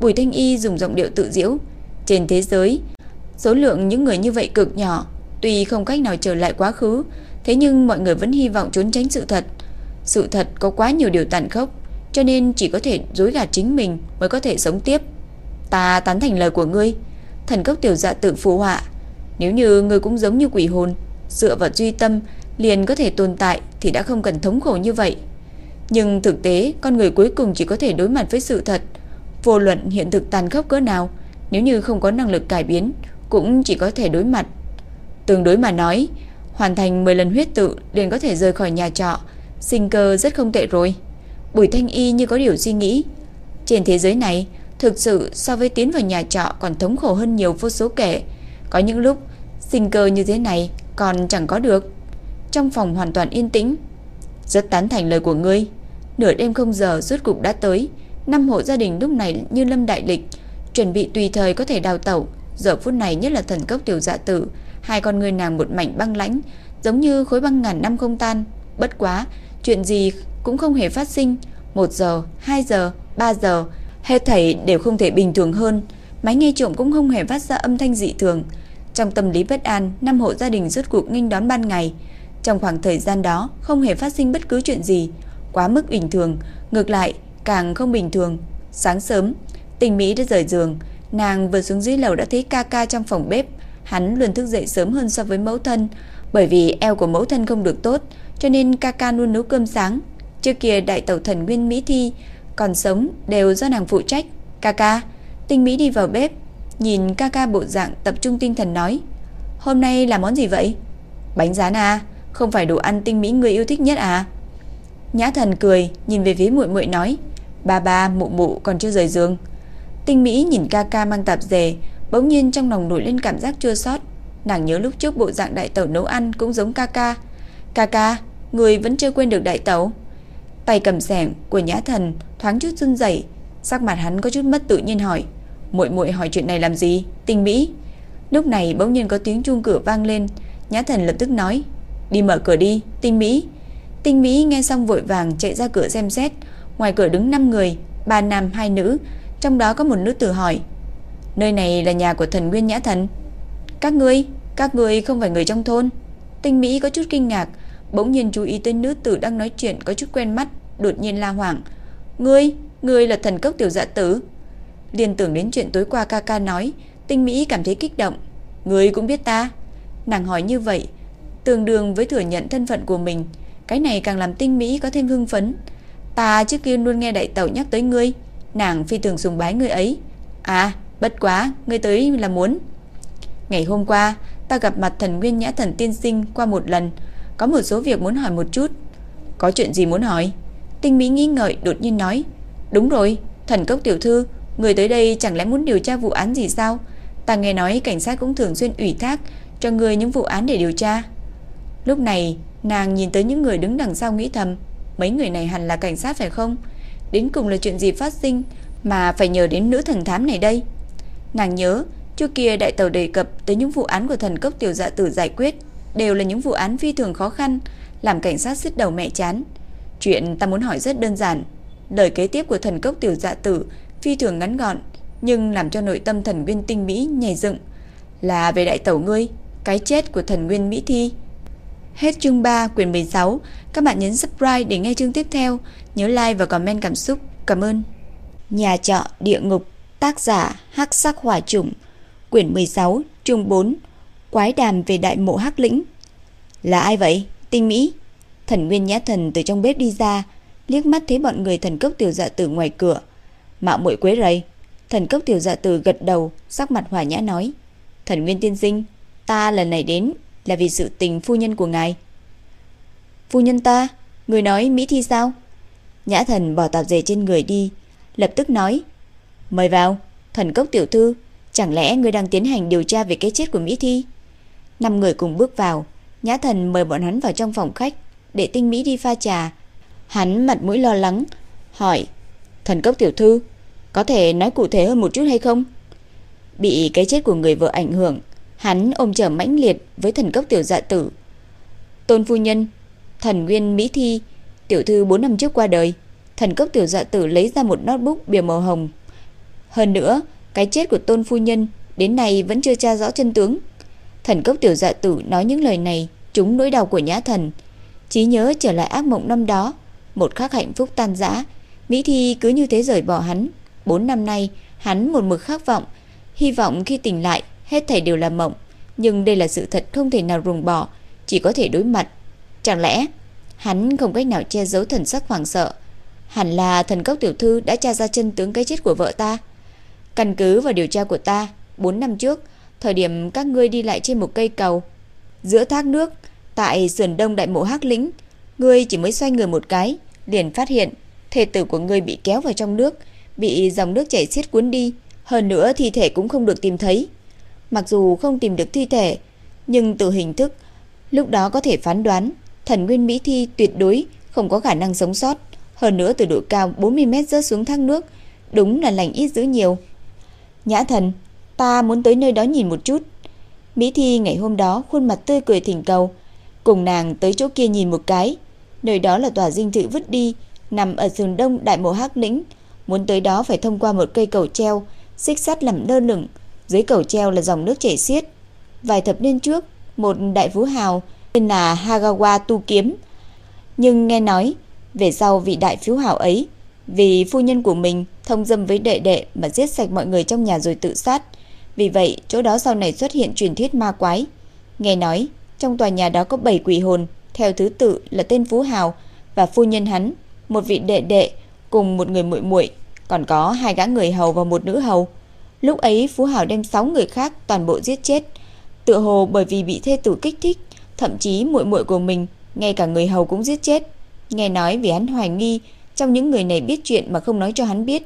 Bùi Thanh Y dùng giọng điệu tự diễu, trên thế giới số lượng những người như vậy cực nhỏ, tuy không cách nào trở lại quá khứ, thế nhưng mọi người vẫn hy vọng trốn tránh sự thật. Sự thật có quá nhiều điều tàn khốc, cho nên chỉ có thể dối gạt chính mình mới có thể sống tiếp. Ta tán thành lời của ngươi. Thần cốc tiểu dạ tự phù họa, nếu như ngươi cũng giống như quỷ hồn, dựa vào duy tâm liền có thể tồn tại thì đã không cần thống khổ như vậy. Nhưng thực tế, con người cuối cùng chỉ có thể đối mặt với sự thật. Vô luận hiện thực tàn khốc cỡ nào, nếu như không có năng lực cải biến, cũng chỉ có thể đối mặt. Tương đối mà nói, hoàn thành 10 lần huyết tự liền có thể rời khỏi nhà trọ, sinh cơ rất không tệ rồi. Bùi Thanh Y như có điều suy nghĩ. Trên thế giới này, thực sự so với tiến vào nhà trọ còn thống khổ hơn nhiều vô số kể. Có những lúc sinh cơ như thế này còn chẳng có được. Trong phòng hoàn toàn yên tĩnh, rất tán thành lời của ngươi. Nửa đêm không giờ rốt cục đã tới, năm hộ gia đình lúc này như lâm đại lịch, chuẩn bị tùy thời có thể đào tẩu. Giờ phút này nhất là thần cốc tiểu dạ tử, hai con người nàng một mảnh băng lãnh, giống như khối băng ngàn năm không tan. Bất quá, chuyện gì cũng không hề phát sinh. Một giờ, hai giờ, ba giờ, hết thảy đều không thể bình thường hơn. Máy nghe trộm cũng không hề phát ra âm thanh dị thường. Trong tâm lý bất an, năm hộ gia đình rốt cuộc nghênh đón ban ngày. Trong khoảng thời gian đó, không hề phát sinh bất cứ chuyện gì, quá mức bình thường, ngược lại càng không bình thường. Sáng sớm, Tình Mỹ đã rời giường, nàng vừa xuống dưới lầu đã thấy ca ca trong phòng bếp, hắn luôn thức dậy sớm hơn so với mẫu thân, bởi vì eo của mẫu thân không được tốt, cho nên ca ca luôn nấu cơm sáng. Trước kia đại tẩu thần Nguyên Mỹ Thi còn sống đều do nàng phụ trách. Ca ca, Tinh Mỹ đi vào bếp, nhìn ca ca bộ dạng tập trung tinh thần nói: "Hôm nay là món gì vậy?" "Bánh rán à, không phải đồ ăn Tinh Mỹ người yêu thích nhất à?" Nhã Thần cười, nhìn về phía muội muội nói: "Ba ba, mụ mụ còn chưa rời giường." Tinh Mỹ nhìn ca ca mang tạp dề, bỗng nhiên trong lòng nổi lên cảm giác chua xót. Nàng nhớ lúc trước bộ dạng đại tẩu nấu ăn cũng giống ca ca. Ca ca, người vẫn chưa quên được đại tẩu. Tay cầm sẻng của Nhã Thần thoáng chút run rẩy, sắc mặt hắn có chút mất tự nhiên hỏi: muội muội hỏi chuyện này làm gì? Tinh Mỹ. Lúc này bỗng nhiên có tiếng chuông cửa vang lên, Nhã Thần lập tức nói: "Đi mở cửa đi, Tinh Mỹ." Tinh Mỹ nghe xong vội vàng chạy ra cửa xem xét, ngoài cửa đứng 5 người, ba nam hai nữ, trong đó có một nữ tử hỏi: "Nơi này là nhà của thần Nguyên Nhã Thần?" "Các ngươi, các ngươi không phải người trong thôn?" Tinh Mỹ có chút kinh ngạc, bỗng nhiên chú ý tới nữ tử đang nói chuyện có chút quen mắt, đột nhiên la hoảng: "Ngươi, ngươi là thần cốc tiểu dạ tử?" Liên tưởng đến chuyện tối qua ca ca nói, Tinh Mỹ cảm thấy kích động. ngươi cũng biết ta. Nàng hỏi như vậy, tương đương với thừa nhận thân phận của mình. Cái này càng làm tinh mỹ có thêm hưng phấn. Ta trước kia luôn nghe đại tẩu nhắc tới ngươi, nàng phi thường sùng bái ngươi ấy. À, bất quá, ngươi tới là muốn. Ngày hôm qua, ta gặp mặt thần Nguyên Nhã Thần tiên sinh qua một lần, có một số việc muốn hỏi một chút. Có chuyện gì muốn hỏi? Tinh Mỹ nghi ngợi đột nhiên nói, "Đúng rồi, Thần Cốc tiểu thư, người tới đây chẳng lẽ muốn điều tra vụ án gì sao? Ta nghe nói cảnh sát cũng thường xuyên ủy thác cho người những vụ án để điều tra." Lúc này, nàng nhìn tới những người đứng đằng sau nghĩ thầm, mấy người này hẳn là cảnh sát phải không? Đến cùng là chuyện gì phát sinh mà phải nhờ đến nữ thần thám này đây? Nàng nhớ, trước kia đại tàu đề cập tới những vụ án của thần cốc tiểu dạ tử giải quyết, đều là những vụ án phi thường khó khăn, làm cảnh sát xít đầu mẹ chán. Chuyện ta muốn hỏi rất đơn giản, lời kế tiếp của thần cốc tiểu dạ tử phi thường ngắn gọn, nhưng làm cho nội tâm thần nguyên tinh mỹ nhảy dựng, là về đại tẩu ngươi, cái chết của thần nguyên mỹ thi. Hết chương 3 quyển 16, các bạn nhấn subscribe để nghe chương tiếp theo, nhớ like và comment cảm xúc. Cảm ơn. Nhà trọ địa ngục, tác giả Hắc Sắc Hỏa Trùng, quyển 16, chương 4, Quái đàm về đại mộ Hắc Lĩnh. Là ai vậy? Tinh Mỹ. Thần Nguyên Nhã Thần từ trong bếp đi ra, liếc mắt thấy bọn người thần cốc tiểu dạ tử ngoài cửa. Mạo muội quấy rầy. Thần cốc tiểu dạ tử gật đầu, sắc mặt hòa nhã nói: "Thần Nguyên tiên sinh, ta lần này đến là vì sự tình phu nhân của ngài." "Phu nhân ta? Người nói Mỹ thi sao?" Nhã Thần bỏ tạp dề trên người đi, lập tức nói: "Mời vào, thần cốc tiểu thư, chẳng lẽ người đang tiến hành điều tra về cái chết của Mỹ thi?" Năm người cùng bước vào, Nhã Thần mời bọn hắn vào trong phòng khách để Tinh Mỹ đi pha trà. Hắn mặt mũi lo lắng, hỏi: "Thần cốc tiểu thư, có thể nói cụ thể hơn một chút hay không?" Bị cái chết của người vợ ảnh hưởng, hắn ôm trở mãnh liệt với thần cốc tiểu dạ tử. Tôn phu nhân, thần nguyên Mỹ thi, tiểu thư 4 năm trước qua đời. Thần cốc tiểu dạ tử lấy ra một notebook bìa màu hồng. Hơn nữa, cái chết của tôn phu nhân đến nay vẫn chưa tra rõ chân tướng. Thần cốc tiểu dạ tử nói những lời này trúng nỗi đau của nhã thần. Trí nhớ trở lại ác mộng năm đó, một khắc hạnh phúc tan rã. Mỹ Thi cứ như thế rời bỏ hắn. Bốn năm nay, hắn một mực khát vọng, hy vọng khi tỉnh lại, hết thảy đều là mộng. Nhưng đây là sự thật không thể nào rùng bỏ, chỉ có thể đối mặt. Chẳng lẽ, hắn không cách nào che giấu thần sắc hoảng sợ. Hẳn là thần cốc tiểu thư đã tra ra chân tướng cái chết của vợ ta. Căn cứ vào điều tra của ta, 4 năm trước, thời điểm các ngươi đi lại trên một cây cầu, giữa thác nước, tại sườn đông đại mộ Hắc Lĩnh, ngươi chỉ mới xoay người một cái, liền phát hiện thể tử của ngươi bị kéo vào trong nước, bị dòng nước chảy xiết cuốn đi, hơn nữa thi thể cũng không được tìm thấy. Mặc dù không tìm được thi thể, nhưng từ hình thức lúc đó có thể phán đoán thần nguyên mỹ thi tuyệt đối không có khả năng sống sót, hơn nữa từ độ cao 40 mét rớt xuống thác nước, đúng là lành ít dữ nhiều. Nhã thần, ta muốn tới nơi đó nhìn một chút. Mỹ Thi ngày hôm đó khuôn mặt tươi cười thỉnh cầu, cùng nàng tới chỗ kia nhìn một cái. Nơi đó là tòa dinh thự vứt đi, nằm ở sườn đông đại mộ Hắc Lĩnh. Muốn tới đó phải thông qua một cây cầu treo, xích sắt làm lơ lửng, dưới cầu treo là dòng nước chảy xiết. Vài thập niên trước, một đại phú hào tên là Hagawa Tu Kiếm. Nhưng nghe nói, về sau vị đại phú hào ấy, vì phu nhân của mình thông dâm với đệ đệ mà giết sạch mọi người trong nhà rồi tự sát. Vì vậy, chỗ đó sau này xuất hiện truyền thuyết ma quái. Nghe nói, trong tòa nhà đó có 7 quỷ hồn, theo thứ tự là tên Phú Hào và phu nhân hắn, một vị đệ đệ cùng một người muội muội, còn có hai gã người hầu và một nữ hầu. Lúc ấy Phú Hào đem 6 người khác toàn bộ giết chết, tựa hồ bởi vì bị thê tử kích thích, thậm chí muội muội của mình, ngay cả người hầu cũng giết chết. Nghe nói vì hắn hoài nghi trong những người này biết chuyện mà không nói cho hắn biết.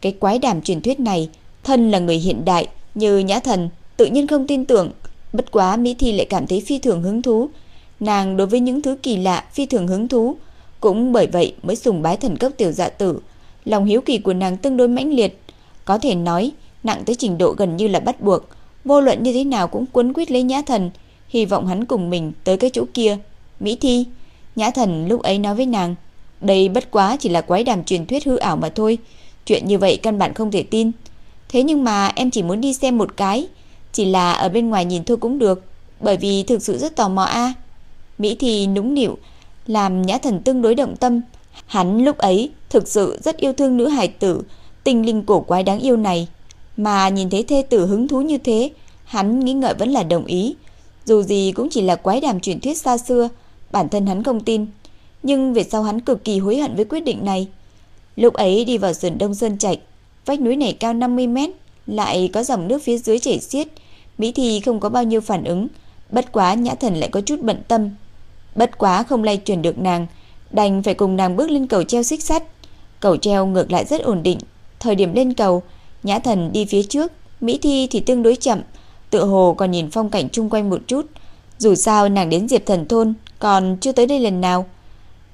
Cái quái đàm truyền thuyết này, thân là người hiện đại như Nhã Thần, tự nhiên không tin tưởng, bất quá Mỹ Thi lại cảm thấy phi thường hứng thú. Nàng đối với những thứ kỳ lạ phi thường hứng thú, cũng bởi vậy mới sùng bái thần cấp tiểu dạ tử. Lòng hiếu kỳ của nàng tương đối mãnh liệt, có thể nói nặng tới trình độ gần như là bắt buộc, vô luận như thế nào cũng quấn quýt lấy Nhã Thần, hy vọng hắn cùng mình tới cái chỗ kia. Mỹ Thi, Nhã Thần lúc ấy nói với nàng, đây bất quá chỉ là quái đàm truyền thuyết hư ảo mà thôi, chuyện như vậy căn bản không thể tin. Thế nhưng mà em chỉ muốn đi xem một cái, chỉ là ở bên ngoài nhìn thôi cũng được, bởi vì thực sự rất tò mò a. Mỹ thì nũng nịu, làm Nhã Thần tương đối động tâm. Hắn lúc ấy thực sự rất yêu thương nữ hài tử, tình linh cổ quái đáng yêu này, mà nhìn thấy thê tử hứng thú như thế, hắn nghĩ ngợi vẫn là đồng ý. Dù gì cũng chỉ là quái đàm truyền thuyết xa xưa, bản thân hắn không tin. Nhưng về sau hắn cực kỳ hối hận với quyết định này. Lúc ấy đi vào sườn Đông Sơn Trạch, vách núi này cao 50 mét, lại có dòng nước phía dưới chảy xiết. Mỹ Thi không có bao nhiêu phản ứng, bất quá nhã thần lại có chút bận tâm. Bất quá không lay chuyển được nàng, đành phải cùng nàng bước lên cầu treo xích sắt. Cầu treo ngược lại rất ổn định, thời điểm lên cầu, nhã thần đi phía trước, Mỹ Thi thì tương đối chậm, tựa hồ còn nhìn phong cảnh chung quanh một chút. Dù sao nàng đến Diệp Thần Thôn còn chưa tới đây lần nào.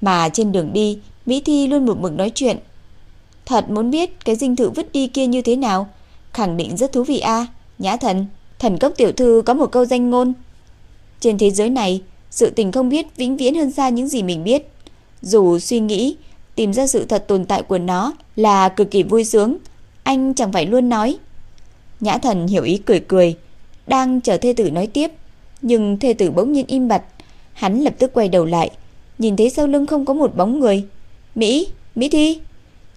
Mà trên đường đi, Mỹ Thi luôn một mực nói chuyện. Thật muốn biết cái dinh thự vứt đi kia như thế nào. Khẳng định rất thú vị a Nhã thần, thần cốc tiểu thư có một câu danh ngôn. Trên thế giới này, sự tình không biết vĩnh viễn hơn xa những gì mình biết. Dù suy nghĩ, tìm ra sự thật tồn tại của nó là cực kỳ vui sướng. Anh chẳng phải luôn nói. Nhã thần hiểu ý cười cười, đang chờ thê tử nói tiếp. Nhưng thê tử bỗng nhiên im bặt. Hắn lập tức quay đầu lại, nhìn thấy sau lưng không có một bóng người. Mỹ, Mỹ Thi.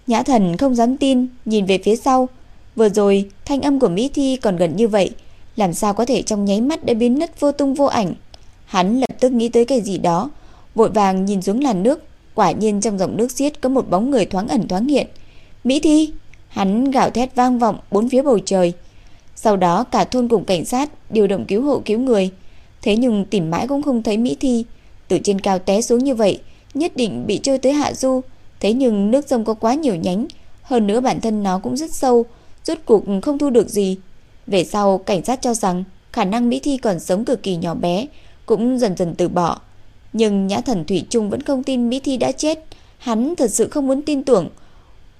Nhã thần không dám tin, nhìn về phía sau. Vừa rồi, thanh âm của Mỹ Thi còn gần như vậy. Làm sao có thể trong nháy mắt đã biến mất vô tung vô ảnh. Hắn lập tức nghĩ tới cái gì đó, vội vàng nhìn xuống làn nước. Quả nhiên trong dòng nước xiết có một bóng người thoáng ẩn thoáng hiện. Mỹ Thi! Hắn gào thét vang vọng bốn phía bầu trời. Sau đó cả thôn cùng cảnh sát điều động cứu hộ cứu người. Thế nhưng tìm mãi cũng không thấy Mỹ Thi. Từ trên cao té xuống như vậy, nhất định bị trôi tới hạ du. Thế nhưng nước sông có quá nhiều nhánh, hơn nữa bản thân nó cũng rất sâu, rốt cuộc không thu được gì. Về sau, cảnh sát cho rằng khả năng Mỹ Thi còn sống cực kỳ nhỏ bé, cũng dần dần từ bỏ. Nhưng Nhã Thần Thủy Trung vẫn không tin Mỹ Thi đã chết, hắn thật sự không muốn tin tưởng.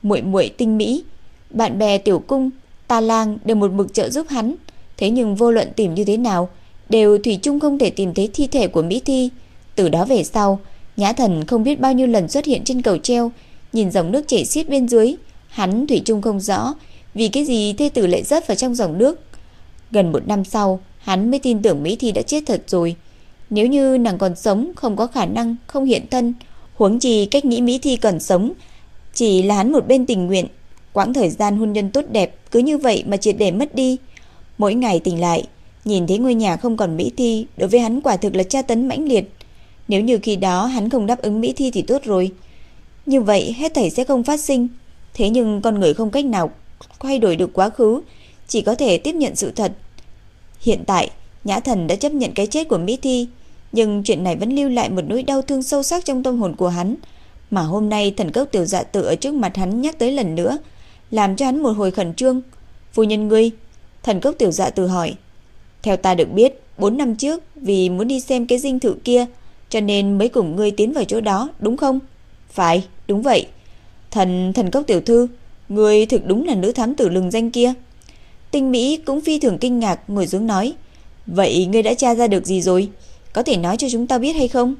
Muội muội tinh mỹ, bạn bè tiểu cung, Ta Lang đều một mực trợ giúp hắn, thế nhưng vô luận tìm như thế nào, đều thủy chung không thể tìm thấy thi thể của Mỹ Thi. Từ đó về sau, Nhã Thần không biết bao nhiêu lần xuất hiện trên cầu treo, nhìn dòng nước chảy xiết bên dưới, hắn thủy chung không rõ vì cái gì thê tử lại rớt vào trong dòng nước. Gần một năm sau, hắn mới tin tưởng Mỹ Thi đã chết thật rồi. Nếu như nàng còn sống, không có khả năng không hiện thân, huống chi cách nghĩ Mỹ Thi còn sống, chỉ là hắn một bên tình nguyện, quãng thời gian hôn nhân tốt đẹp cứ như vậy mà triệt để mất đi. Mỗi ngày tỉnh lại, nhìn thấy ngôi nhà không còn Mỹ Thi, đối với hắn quả thực là tra tấn mãnh liệt. Nếu như khi đó hắn không đáp ứng Mỹ Thi thì tốt rồi. Như vậy hết thảy sẽ không phát sinh. Thế nhưng con người không cách nào thay đổi được quá khứ, chỉ có thể tiếp nhận sự thật. Hiện tại, Nhã Thần đã chấp nhận cái chết của Mỹ Thi, nhưng chuyện này vẫn lưu lại một nỗi đau thương sâu sắc trong tâm hồn của hắn. Mà hôm nay thần cốc tiểu dạ tự ở trước mặt hắn nhắc tới lần nữa, làm cho hắn một hồi khẩn trương. Phu nhân ngươi, thần cốc tiểu dạ tự hỏi. Theo ta được biết, 4 năm trước vì muốn đi xem cái dinh thự kia, cho nên mới cùng ngươi tiến vào chỗ đó, đúng không? Phải, đúng vậy. Thần, thần cốc tiểu thư, ngươi thực đúng là nữ thám tử lừng danh kia. Tinh Mỹ cũng phi thường kinh ngạc ngồi xuống nói. Vậy ngươi đã tra ra được gì rồi? Có thể nói cho chúng ta biết hay không?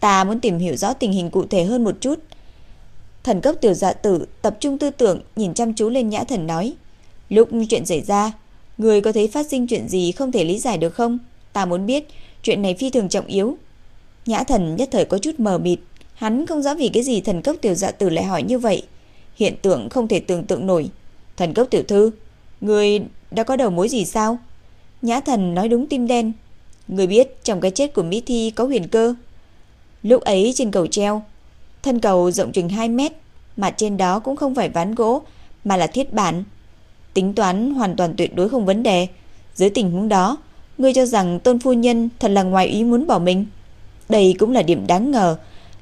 Ta muốn tìm hiểu rõ tình hình cụ thể hơn một chút. Thần cấp tiểu dạ tử tập trung tư tưởng nhìn chăm chú lên nhã thần nói. Lúc chuyện xảy ra, người có thấy phát sinh chuyện gì không thể lý giải được không? Ta muốn biết, chuyện này phi thường trọng yếu. Nhã thần nhất thời có chút mờ mịt, hắn không rõ vì cái gì thần cốc tiểu dạ tử lại hỏi như vậy. Hiện tượng không thể tưởng tượng nổi. Thần cốc tiểu thư, người đã có đầu mối gì sao? Nhã thần nói đúng tim đen. Người biết trong cái chết của Mỹ Thi có huyền cơ. Lúc ấy trên cầu treo, thân cầu rộng chừng 2 mét, mà trên đó cũng không phải ván gỗ mà là thiết bản. Tính toán hoàn toàn tuyệt đối không vấn đề. Dưới tình huống đó, ngươi cho rằng tôn phu nhân thật là ngoài ý muốn bỏ mình. Đây cũng là điểm đáng ngờ.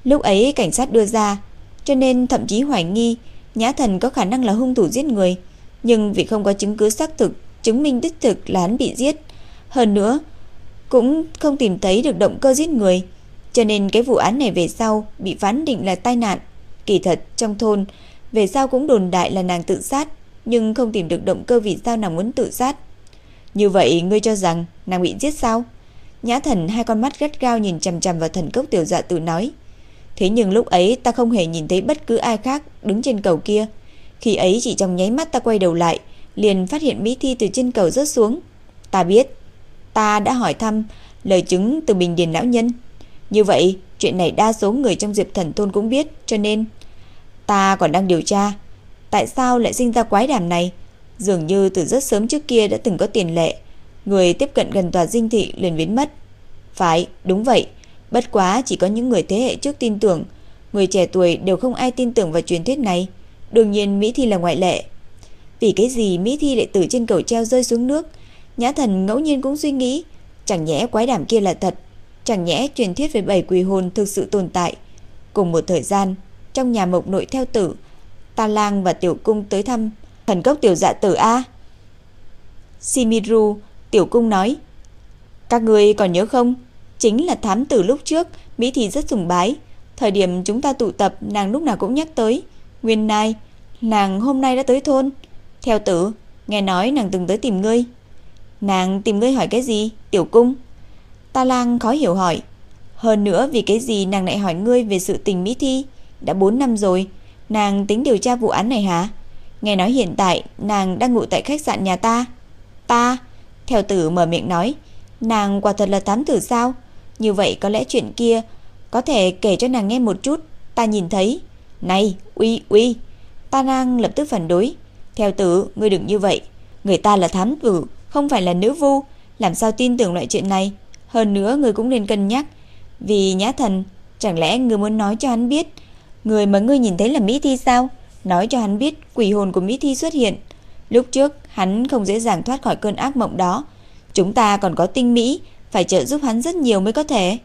Lúc ấy cảnh sát đưa ra, cho nên thậm chí hoài nghi Nhã Thần có khả năng là hung thủ giết người. Nhưng vì không có chứng cứ xác thực, chứng minh đích thực là hắn bị giết. Hơn nữa, cũng không tìm thấy được động cơ giết người. Cho nên cái vụ án này về sau bị phán định là tai nạn. Kỳ thật trong thôn về sau cũng đồn đại là nàng tự sát, nhưng không tìm được động cơ vì sao nàng muốn tự sát. Như vậy ngươi cho rằng nàng bị giết sao? Nhã thần hai con mắt gắt gao nhìn chằm chằm vào thần cốc tiểu dạ tự nói. Thế nhưng lúc ấy ta không hề nhìn thấy bất cứ ai khác đứng trên cầu kia. Khi ấy chỉ trong nháy mắt ta quay đầu lại, liền phát hiện Mỹ Thi từ trên cầu rớt xuống. Ta biết, ta đã hỏi thăm lời chứng từ Bình Điền lão nhân. Như vậy, chuyện này đa số người trong Diệp Thần thôn cũng biết, cho nên ta còn đang điều tra, tại sao lại sinh ra quái đàm này? Dường như từ rất sớm trước kia đã từng có tiền lệ, người tiếp cận gần tòa dinh thị liền biến mất, Phải, đúng vậy. Bất quá chỉ có những người thế hệ trước tin tưởng, người trẻ tuổi đều không ai tin tưởng vào truyền thuyết này. Đương nhiên Mỹ Thi là ngoại lệ. Vì cái gì Mỹ Thi lại từ trên cầu treo rơi xuống nước? Nhã thần ngẫu nhiên cũng suy nghĩ, chẳng nhẽ quái đảm kia là thật, chẳng nhẽ truyền thuyết về bảy quỷ hồn thực sự tồn tại. Cùng một thời gian, trong nhà mộc nội theo tử, Ta Lang và Tiểu Cung tới thăm thần cốc tiểu dạ tử A. Shimiru, Tiểu Cung nói, các người còn nhớ không? Chính là thám tử lúc trước, Mỹ Thị rất sùng bái. Thời điểm chúng ta tụ tập, nàng lúc nào cũng nhắc tới. Nguyên Nai, nàng hôm nay đã tới thôn. Theo tử, nghe nói nàng từng tới tìm ngươi. Nàng tìm ngươi hỏi cái gì? Tiểu cung. Ta lang khó hiểu hỏi. Hơn nữa vì cái gì nàng lại hỏi ngươi về sự tình Mỹ Thi? Đã 4 năm rồi, nàng tính điều tra vụ án này hả? Nghe nói hiện tại nàng đang ngủ tại khách sạn nhà ta. Ta, theo tử mở miệng nói, nàng quả thật là thám tử sao? Như vậy có lẽ chuyện kia có thể kể cho nàng nghe một chút, ta nhìn thấy. Này, uy uy. Ta đang lập tức phản đối. Theo tử, ngươi đừng như vậy. Người ta là thám tử, không phải là nữ vu, làm sao tin tưởng loại chuyện này? Hơn nữa ngươi cũng nên cân nhắc, vì nhã thần, chẳng lẽ ngươi muốn nói cho hắn biết, người mà ngươi nhìn thấy là Mỹ Thi sao? Nói cho hắn biết quỷ hồn của Mỹ Thi xuất hiện. Lúc trước, hắn không dễ dàng thoát khỏi cơn ác mộng đó. Chúng ta còn có tinh Mỹ, phải trợ giúp hắn rất nhiều mới có thể.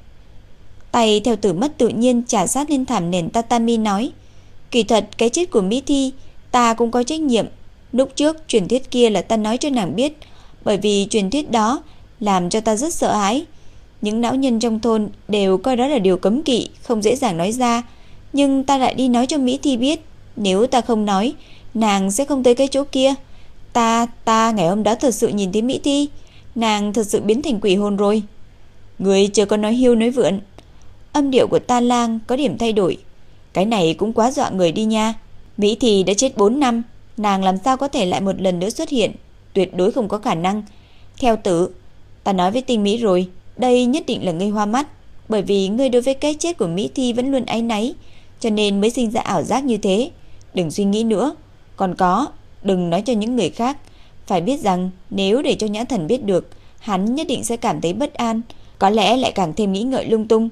Tay theo tử mất tự nhiên trả sát lên thảm nền tatami nói. Kỳ thật cái chết của Mỹ Thi, ta cũng có trách nhiệm. Lúc trước truyền thuyết kia là ta nói cho nàng biết, bởi vì truyền thuyết đó làm cho ta rất sợ hãi. Những lão nhân trong thôn đều coi đó là điều cấm kỵ, không dễ dàng nói ra. Nhưng ta lại đi nói cho Mỹ Thi biết, nếu ta không nói, nàng sẽ không tới cái chỗ kia. Ta, ta ngày hôm đó thật sự nhìn thấy Mỹ Thi, nàng thật sự biến thành quỷ hồn rồi. Người chưa có nói hiu nói vượn. Âm điệu của ta lang có điểm thay đổi. Cái này cũng quá dọa người đi nha. Mỹ Thi đã chết 4 năm, nàng làm sao có thể lại một lần nữa xuất hiện, tuyệt đối không có khả năng. Theo tử, ta nói với tinh Mỹ rồi, đây nhất định là ngươi hoa mắt, bởi vì ngươi đối với cái chết của Mỹ Thi vẫn luôn áy náy, cho nên mới sinh ra ảo giác như thế. Đừng suy nghĩ nữa, còn có, đừng nói cho những người khác, phải biết rằng nếu để cho Nhã Thần biết được, hắn nhất định sẽ cảm thấy bất an, có lẽ lại càng thêm nghĩ ngợi lung tung.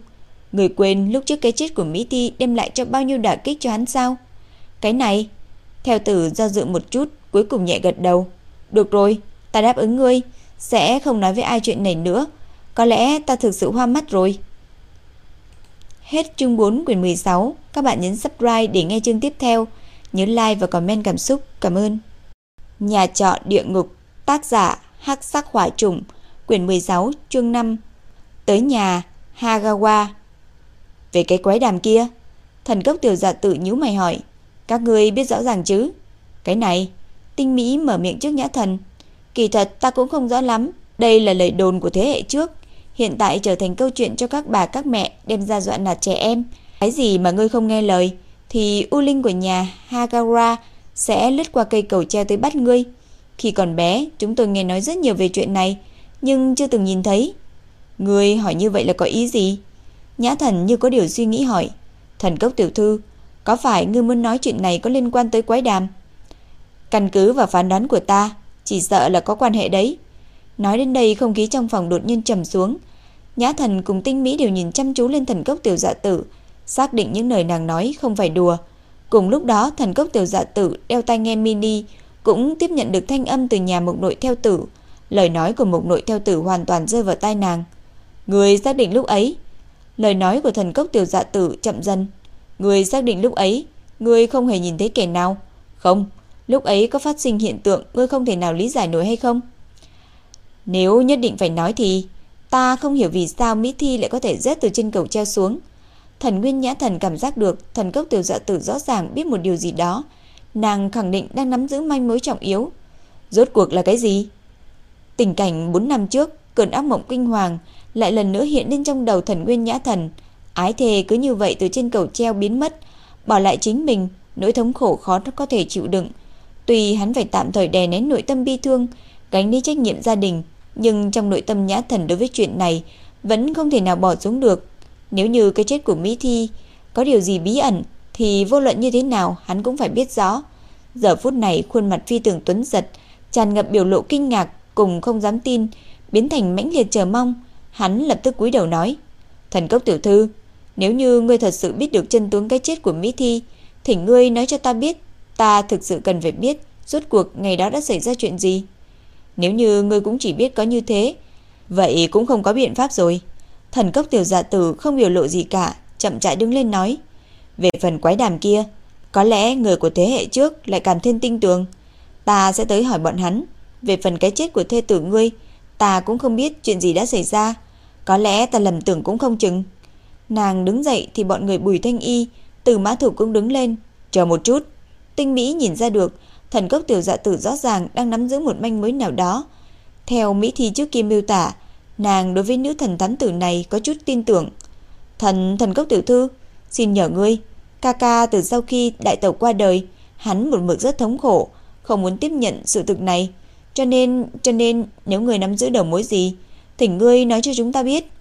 Người quên lúc trước cái chết của Mỹ Thi đem lại cho bao nhiêu đả kích cho hắn sao? Cái này, theo tử do dự một chút, cuối cùng nhẹ gật đầu. Được rồi, ta đáp ứng ngươi, sẽ không nói với ai chuyện này nữa. Có lẽ ta thực sự hoa mắt rồi. Hết chương 4 quyển 16. Các bạn nhấn subscribe để nghe chương tiếp theo. Nhớ like và comment cảm xúc. Cảm ơn. Nhà trọ địa ngục. Tác giả Hắc sắc hỏa trùng. Quyển 16 chương 5. Tới nhà Hagawa. Về cái quái đàm kia. Thần cốc tiểu dạ tự nhíu mày hỏi. Các ngươi biết rõ ràng chứ? Cái này. Tinh Mỹ mở miệng trước nhã thần. Kỳ thật ta cũng không rõ lắm. Đây là lời đồn của thế hệ trước. Hiện tại trở thành câu chuyện cho các bà, các mẹ đem ra dọa nạt trẻ em. Cái gì mà ngươi không nghe lời thì U Linh của nhà Hagara sẽ lướt qua cây cầu treo tới bắt ngươi. Khi còn bé, chúng tôi nghe nói rất nhiều về chuyện này, nhưng chưa từng nhìn thấy. Ngươi hỏi như vậy là có ý gì? Nhã thần như có điều suy nghĩ hỏi. Thần cốc tiểu thư, có phải ngươi muốn nói chuyện này có liên quan tới quái đàm? Căn cứ và phán đoán của ta, chỉ sợ là có quan hệ đấy. Nói đến đây không khí trong phòng đột nhiên trầm xuống. Nhã thần cùng tinh mỹ đều nhìn chăm chú lên thần cốc tiểu dạ tử, xác định những lời nàng nói không phải đùa. Cùng lúc đó thần cốc tiểu dạ tử đeo tai nghe mini cũng tiếp nhận được thanh âm từ nhà mục nội theo tử. Lời nói của mục nội theo tử hoàn toàn rơi vào tai nàng. Người xác định lúc ấy. Lời nói của thần cốc tiểu dạ tử chậm dần. Người xác định lúc ấy, người không hề nhìn thấy kẻ nào. Không, lúc ấy có phát sinh hiện tượng ngươi không thể nào lý giải nổi hay không? Nếu nhất định phải nói thì ta không hiểu vì sao Mỹ Thi lại có thể rớt từ trên cầu treo xuống. Thần Nguyên Nhã Thần cảm giác được thần cốc tiểu dạ tử rõ ràng biết một điều gì đó. Nàng khẳng định đang nắm giữ manh mối trọng yếu. Rốt cuộc là cái gì? Tình cảnh 4 năm trước, cơn ác mộng kinh hoàng lại lần nữa hiện lên trong đầu thần Nguyên Nhã Thần. Ái thề cứ như vậy từ trên cầu treo biến mất, bỏ lại chính mình, nỗi thống khổ khó có thể chịu đựng. Tuy hắn phải tạm thời đè nén nội tâm bi thương, gánh đi trách nhiệm gia đình, nhưng trong nội tâm Nhã Thần đối với chuyện này vẫn không thể nào bỏ xuống được. Nếu như cái chết của Mỹ Thi có điều gì bí ẩn thì vô luận như thế nào hắn cũng phải biết rõ. Giờ phút này khuôn mặt phi tưởng tuấn giật, tràn ngập biểu lộ kinh ngạc cùng không dám tin, biến thành mãnh liệt chờ mong. Hắn lập tức cúi đầu nói, thần cốc tiểu thư, nếu như ngươi thật sự biết được chân tướng cái chết của Mỹ Thi, thì ngươi nói cho ta biết, ta thực sự cần phải biết rốt cuộc ngày đó đã xảy ra chuyện gì. Nếu như ngươi cũng chỉ biết có như thế, vậy cũng không có biện pháp rồi. Thần cốc tiểu dạ tử không biểu lộ gì cả, chậm chạy đứng lên nói. Về phần quái đàm kia, có lẽ người của thế hệ trước lại càng thêm tinh tường. Ta sẽ tới hỏi bọn hắn. Về phần cái chết của thê tử ngươi, ta cũng không biết chuyện gì đã xảy ra. Có lẽ ta lầm tưởng cũng không chừng. Nàng đứng dậy thì bọn người bùi thanh y, từ mã thủ cũng đứng lên. Chờ một chút. Tinh Mỹ nhìn ra được, thần cốc tiểu dạ tử rõ ràng đang nắm giữ một manh mối nào đó. Theo Mỹ Thi trước kia miêu tả, nàng đối với nữ thần thánh tử này có chút tin tưởng. Thần, thần cốc tiểu thư, xin nhờ ngươi, ca ca từ sau khi đại tẩu qua đời, hắn một mực rất thống khổ, không muốn tiếp nhận sự thực này. Cho nên, cho nên nếu người nắm giữ đầu mối gì, thỉnh ngươi nói cho chúng ta biết.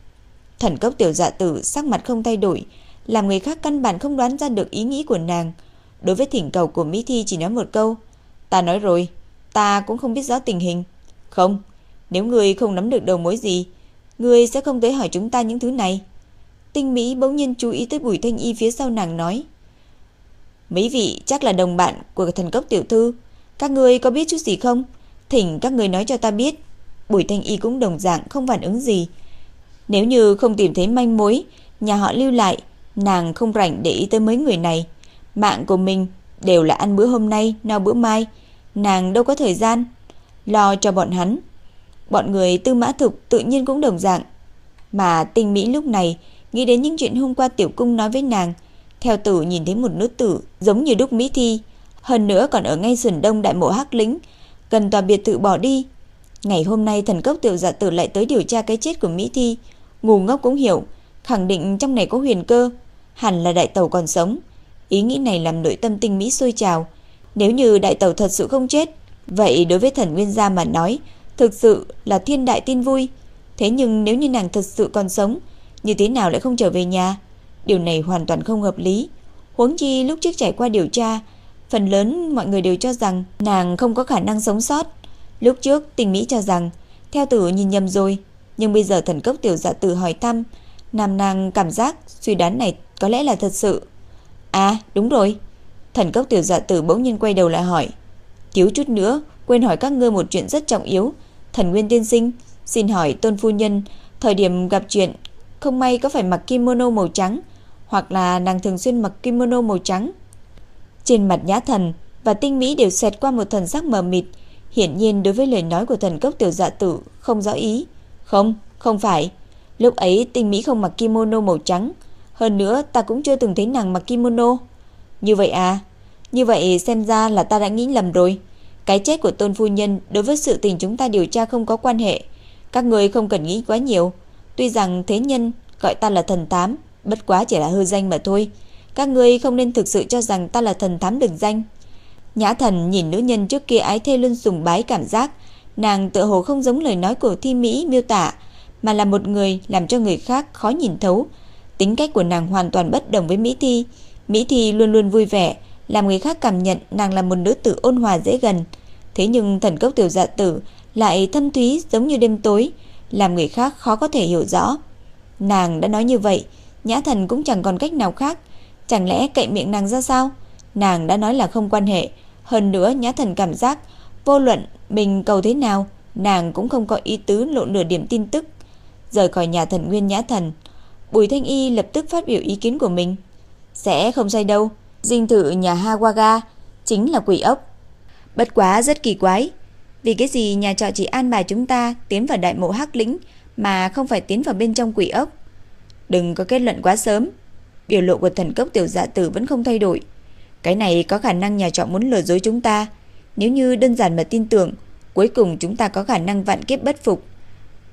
Thần cốc tiểu dạ tử sắc mặt không thay đổi, làm người khác căn bản không đoán ra được ý nghĩ của nàng. Đối với thỉnh cầu của Mỹ Thi chỉ nói một câu, ta nói rồi, ta cũng không biết rõ tình hình. Không, nếu ngươi không nắm được đầu mối gì, ngươi sẽ không tới hỏi chúng ta những thứ này. Tinh Mỹ bỗng nhiên chú ý tới Bùi Thanh Y phía sau nàng nói. Mấy vị chắc là đồng bạn của thần cốc tiểu thư. Các ngươi có biết chút gì không? Thỉnh các ngươi nói cho ta biết. Bùi Thanh Y cũng đồng dạng không phản ứng gì. Nếu như không tìm thấy manh mối, nhà họ lưu lại, nàng không rảnh để ý tới mấy người này. Mạng của mình đều là ăn bữa hôm nay, no bữa mai. Nàng đâu có thời gian. Lo cho bọn hắn. Bọn người tư mã thực tự nhiên cũng đồng dạng. Mà tinh Mỹ lúc này nghĩ đến những chuyện hôm qua tiểu cung nói với nàng. Theo tử nhìn thấy một nữ tử giống như đúc Mỹ Thi. Hơn nữa còn ở ngay sườn đông đại mộ hắc lính. Cần tòa biệt thự bỏ đi. Ngày hôm nay thần cốc tiểu dạ tử lại tới điều tra cái chết của Mỹ Thi. Ngu ngốc cũng hiểu. Khẳng định trong này có huyền cơ. Hẳn là đại tàu còn sống. Ý nghĩ này làm nội tâm tinh Mỹ sôi trào. Nếu như đại tàu thật sự không chết, vậy đối với thần nguyên gia mà nói, thực sự là thiên đại tin vui. Thế nhưng nếu như nàng thật sự còn sống, như thế nào lại không trở về nhà? Điều này hoàn toàn không hợp lý. Huống chi lúc trước trải qua điều tra, phần lớn mọi người đều cho rằng nàng không có khả năng sống sót. Lúc trước tình Mỹ cho rằng theo tử nhìn nhầm rồi, nhưng bây giờ thần cốc tiểu dạ tử hỏi thăm, nam nàng cảm giác suy đoán này có lẽ là thật sự. À, đúng rồi. Thần cốc tiểu dạ tử bỗng nhiên quay đầu lại hỏi. Thiếu chút nữa, quên hỏi các ngươi một chuyện rất trọng yếu. Thần Nguyên tiên sinh, xin hỏi tôn phu nhân, thời điểm gặp chuyện, không may có phải mặc kimono màu trắng, hoặc là nàng thường xuyên mặc kimono màu trắng. Trên mặt nhã thần và tinh mỹ đều xẹt qua một thần sắc mờ mịt, hiển nhiên đối với lời nói của thần cốc tiểu dạ tử không rõ ý. Không, không phải. Lúc ấy tinh mỹ không mặc kimono màu trắng, hơn nữa ta cũng chưa từng thấy nàng mặc kimono. Như vậy à? Như vậy xem ra là ta đã nghĩ lầm rồi. Cái chết của tôn phu nhân đối với sự tình chúng ta điều tra không có quan hệ. Các người không cần nghĩ quá nhiều. Tuy rằng thế nhân gọi ta là thần tám, bất quá chỉ là hư danh mà thôi. Các người không nên thực sự cho rằng ta là thần thám đừng danh. Nhã thần nhìn nữ nhân trước kia ái thê luôn sùng bái cảm giác, nàng tự hồ không giống lời nói của thi Mỹ miêu tả, mà là một người làm cho người khác khó nhìn thấu. Tính cách của nàng hoàn toàn bất đồng với Mỹ Thi. Mỹ Thi luôn luôn vui vẻ, làm người khác cảm nhận nàng là một nữ tử ôn hòa dễ gần. Thế nhưng thần cốc tiểu dạ tử lại thâm thúy giống như đêm tối, làm người khác khó có thể hiểu rõ. Nàng đã nói như vậy, Nhã Thần cũng chẳng còn cách nào khác, chẳng lẽ cậy miệng nàng ra sao? Nàng đã nói là không quan hệ, hơn nữa Nhã Thần cảm giác vô luận mình cầu thế nào, nàng cũng không có ý tứ lộ nửa điểm tin tức. Rời khỏi nhà thần Nguyên Nhã Thần, Bùi Thanh Y lập tức phát biểu ý kiến của mình. Sẽ không sai đâu, dinh thự nhà Hawaga chính là quỷ ốc. Bất quá rất kỳ quái, vì cái gì nhà trọ chỉ an bài chúng ta tiến vào đại mộ hắc lĩnh mà không phải tiến vào bên trong quỷ ốc? Đừng có kết luận quá sớm. Biểu lộ của thần cốc tiểu dạ tử vẫn không thay đổi. Cái này có khả năng nhà trọ muốn lừa dối chúng ta. Nếu như đơn giản mà tin tưởng, cuối cùng chúng ta có khả năng vạn kiếp bất phục.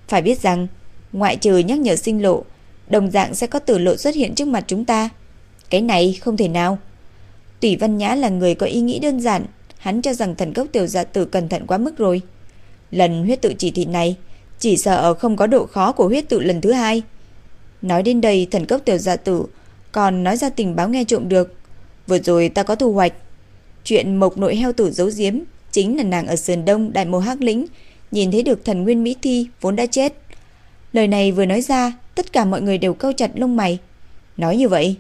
Phải biết rằng, ngoại trừ nhắc nhở sinh lộ, đồng dạng sẽ có tử lộ xuất hiện trước mặt chúng ta. Cái này không thể nào. Tùy Văn Nhã là người có ý nghĩ đơn giản, hắn cho rằng thần cốc tiểu dạ tử cẩn thận quá mức rồi. Lần huyết tự chỉ thị này, chỉ sợ không có độ khó của huyết tự lần thứ hai. Nói đến đây thần cốc tiểu dạ tử còn nói ra tình báo nghe trộm được. Vừa rồi ta có thu hoạch. Chuyện mộc nội heo tử giấu giếm chính là nàng ở sườn đông đại mô hắc lĩnh nhìn thấy được thần nguyên Mỹ Thi vốn đã chết. Lời này vừa nói ra, tất cả mọi người đều câu chặt lông mày. Nói như vậy,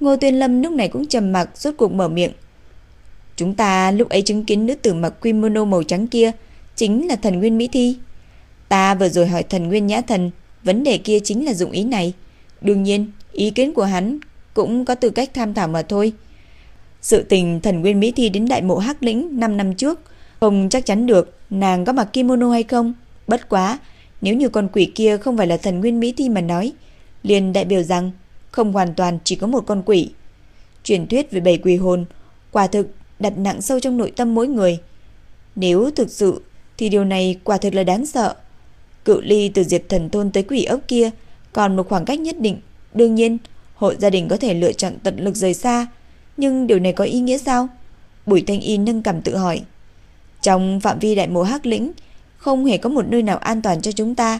Ngô Tuyên Lâm lúc này cũng trầm mặc rốt cuộc mở miệng. Chúng ta lúc ấy chứng kiến nữ tử mặc kimono màu trắng kia chính là thần Nguyên Mỹ Thi. Ta vừa rồi hỏi thần Nguyên Nhã Thần, vấn đề kia chính là dụng ý này. Đương nhiên, ý kiến của hắn cũng có tư cách tham thảo mà thôi. Sự tình thần Nguyên Mỹ Thi đến đại mộ Hắc Lĩnh 5 năm trước, không chắc chắn được nàng có mặc kimono hay không. Bất quá, nếu như con quỷ kia không phải là thần Nguyên Mỹ Thi mà nói, liền đại biểu rằng không hoàn toàn chỉ có một con quỷ. Truyền thuyết về bảy quỷ hồn quả thực đặt nặng sâu trong nội tâm mỗi người. Nếu thực sự thì điều này quả thực là đáng sợ. Cự ly từ Diệp Thần Thôn tới quỷ ốc kia còn một khoảng cách nhất định. Đương nhiên, hộ gia đình có thể lựa chọn tận lực rời xa, nhưng điều này có ý nghĩa sao? Bùi Thanh Y nâng cảm tự hỏi. Trong phạm vi đại mộ hắc lĩnh, không hề có một nơi nào an toàn cho chúng ta,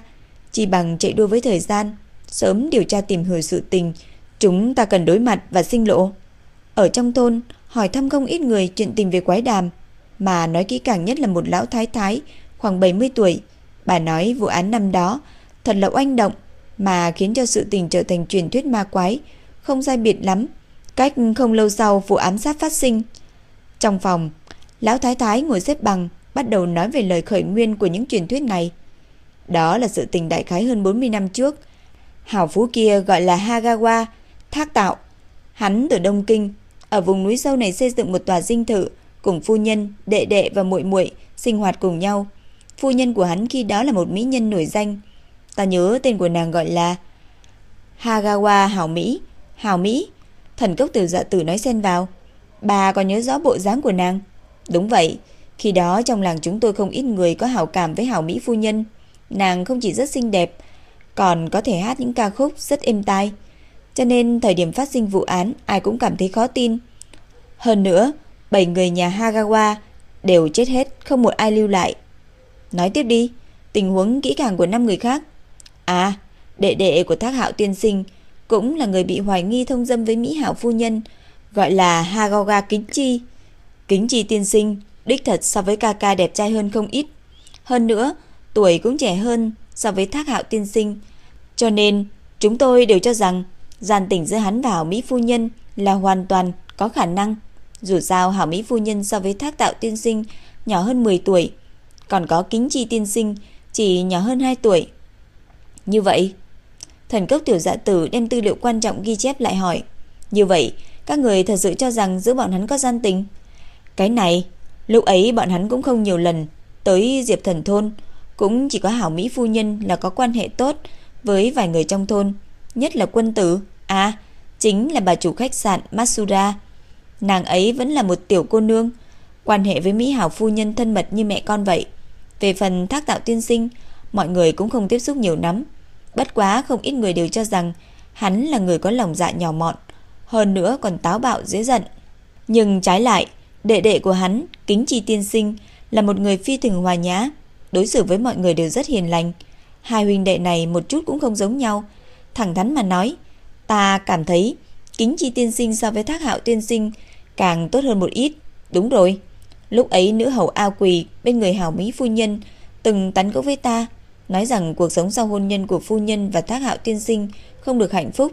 chỉ bằng chạy đua với thời gian, sớm điều tra tìm hiểu sự tình, chúng ta cần đối mặt và sinh lộ. Ở trong thôn, hỏi thăm không ít người chuyện tình về quái đàm, mà nói kỹ càng nhất là một lão thái thái khoảng 70 tuổi. Bà nói vụ án năm đó thật là oanh động, mà khiến cho sự tình trở thành truyền thuyết ma quái, không sai biệt lắm. Cách không lâu sau vụ ám sát phát sinh. Trong phòng, lão thái thái ngồi xếp bằng, bắt đầu nói về lời khởi nguyên của những truyền thuyết này. Đó là sự tình đại khái hơn 40 năm trước. Hảo phú kia gọi là Hagawa, thác tạo. Hắn từ Đông Kinh, ở vùng núi sâu này xây dựng một tòa dinh thự, cùng phu nhân, đệ đệ và muội muội sinh hoạt cùng nhau. Phu nhân của hắn khi đó là một mỹ nhân nổi danh. Ta nhớ tên của nàng gọi là Hagawa Hảo Mỹ. Hảo Mỹ, thần cốc từ dạ tử nói xen vào. Bà có nhớ rõ bộ dáng của nàng? Đúng vậy, khi đó trong làng chúng tôi không ít người có hảo cảm với Hảo Mỹ phu nhân. Nàng không chỉ rất xinh đẹp, còn có thể hát những ca khúc rất êm tai. Cho nên thời điểm phát sinh vụ án ai cũng cảm thấy khó tin. Hơn nữa, bảy người nhà Hagawa đều chết hết, không một ai lưu lại. Nói tiếp đi, tình huống kỹ càng của năm người khác. À, đệ đệ của Thác Hạo tiên sinh cũng là người bị hoài nghi thông dâm với Mỹ Hảo phu nhân, gọi là Hagawa Kính Chi. Kính Chi tiên sinh đích thật so với ca ca đẹp trai hơn không ít. Hơn nữa, tuổi cũng trẻ hơn so với Thác Hạo tiên sinh. Cho nên, chúng tôi đều cho rằng gian tình giữa hắn và Hảo Mỹ phu nhân là hoàn toàn có khả năng. Dù sao Hảo Mỹ phu nhân so với Thác Tạo tiên sinh nhỏ hơn 10 tuổi, còn có Kính Chi tiên sinh chỉ nhỏ hơn 2 tuổi. Như vậy, thần cốc tiểu dạ tử đem tư liệu quan trọng ghi chép lại hỏi. Như vậy, các người thật sự cho rằng giữa bọn hắn có gian tình? Cái này, lúc ấy bọn hắn cũng không nhiều lần tới Diệp Thần Thôn, cũng chỉ có Hảo Mỹ phu nhân là có quan hệ tốt với vài người trong thôn, nhất là quân tử. À, chính là bà chủ khách sạn Masura. Nàng ấy vẫn là một tiểu cô nương, quan hệ với Mỹ Hảo phu nhân thân mật như mẹ con vậy. Về phần thác tạo tiên sinh, mọi người cũng không tiếp xúc nhiều lắm. Bất quá không ít người đều cho rằng hắn là người có lòng dạ nhỏ mọn, hơn nữa còn táo bạo dễ giận. Nhưng trái lại, đệ đệ của hắn, Kính Chi tiên sinh, là một người phi thường hòa nhã, đối xử với mọi người đều rất hiền lành. Hai huynh đệ này một chút cũng không giống nhau, thẳng thắn mà nói, ta cảm thấy Kính Chi tiên sinh so với Thác Hạo tiên sinh càng tốt hơn một ít. Đúng rồi, lúc ấy nữ hầu ao quỳ bên người hảo mỹ phu nhân từng tán gẫu với ta, nói rằng cuộc sống sau hôn nhân của phu nhân và Thác Hạo tiên sinh không được hạnh phúc.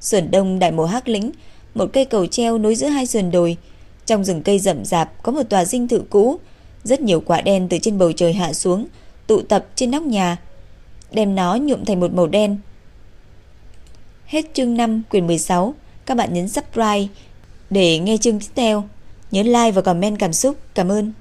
Sườn đông đại mộ hắc lĩnh, một cây cầu treo nối giữa hai sườn đồi, trong rừng cây rậm rạp có một tòa dinh thự cũ, rất nhiều quả đen từ trên bầu trời hạ xuống, tụ tập trên nóc nhà, đem nó nhuộm thành một màu đen. Hết chương 5 quyển 16, các bạn nhấn subscribe để nghe chương tiếp theo. Nhớ like và comment cảm xúc. Cảm ơn.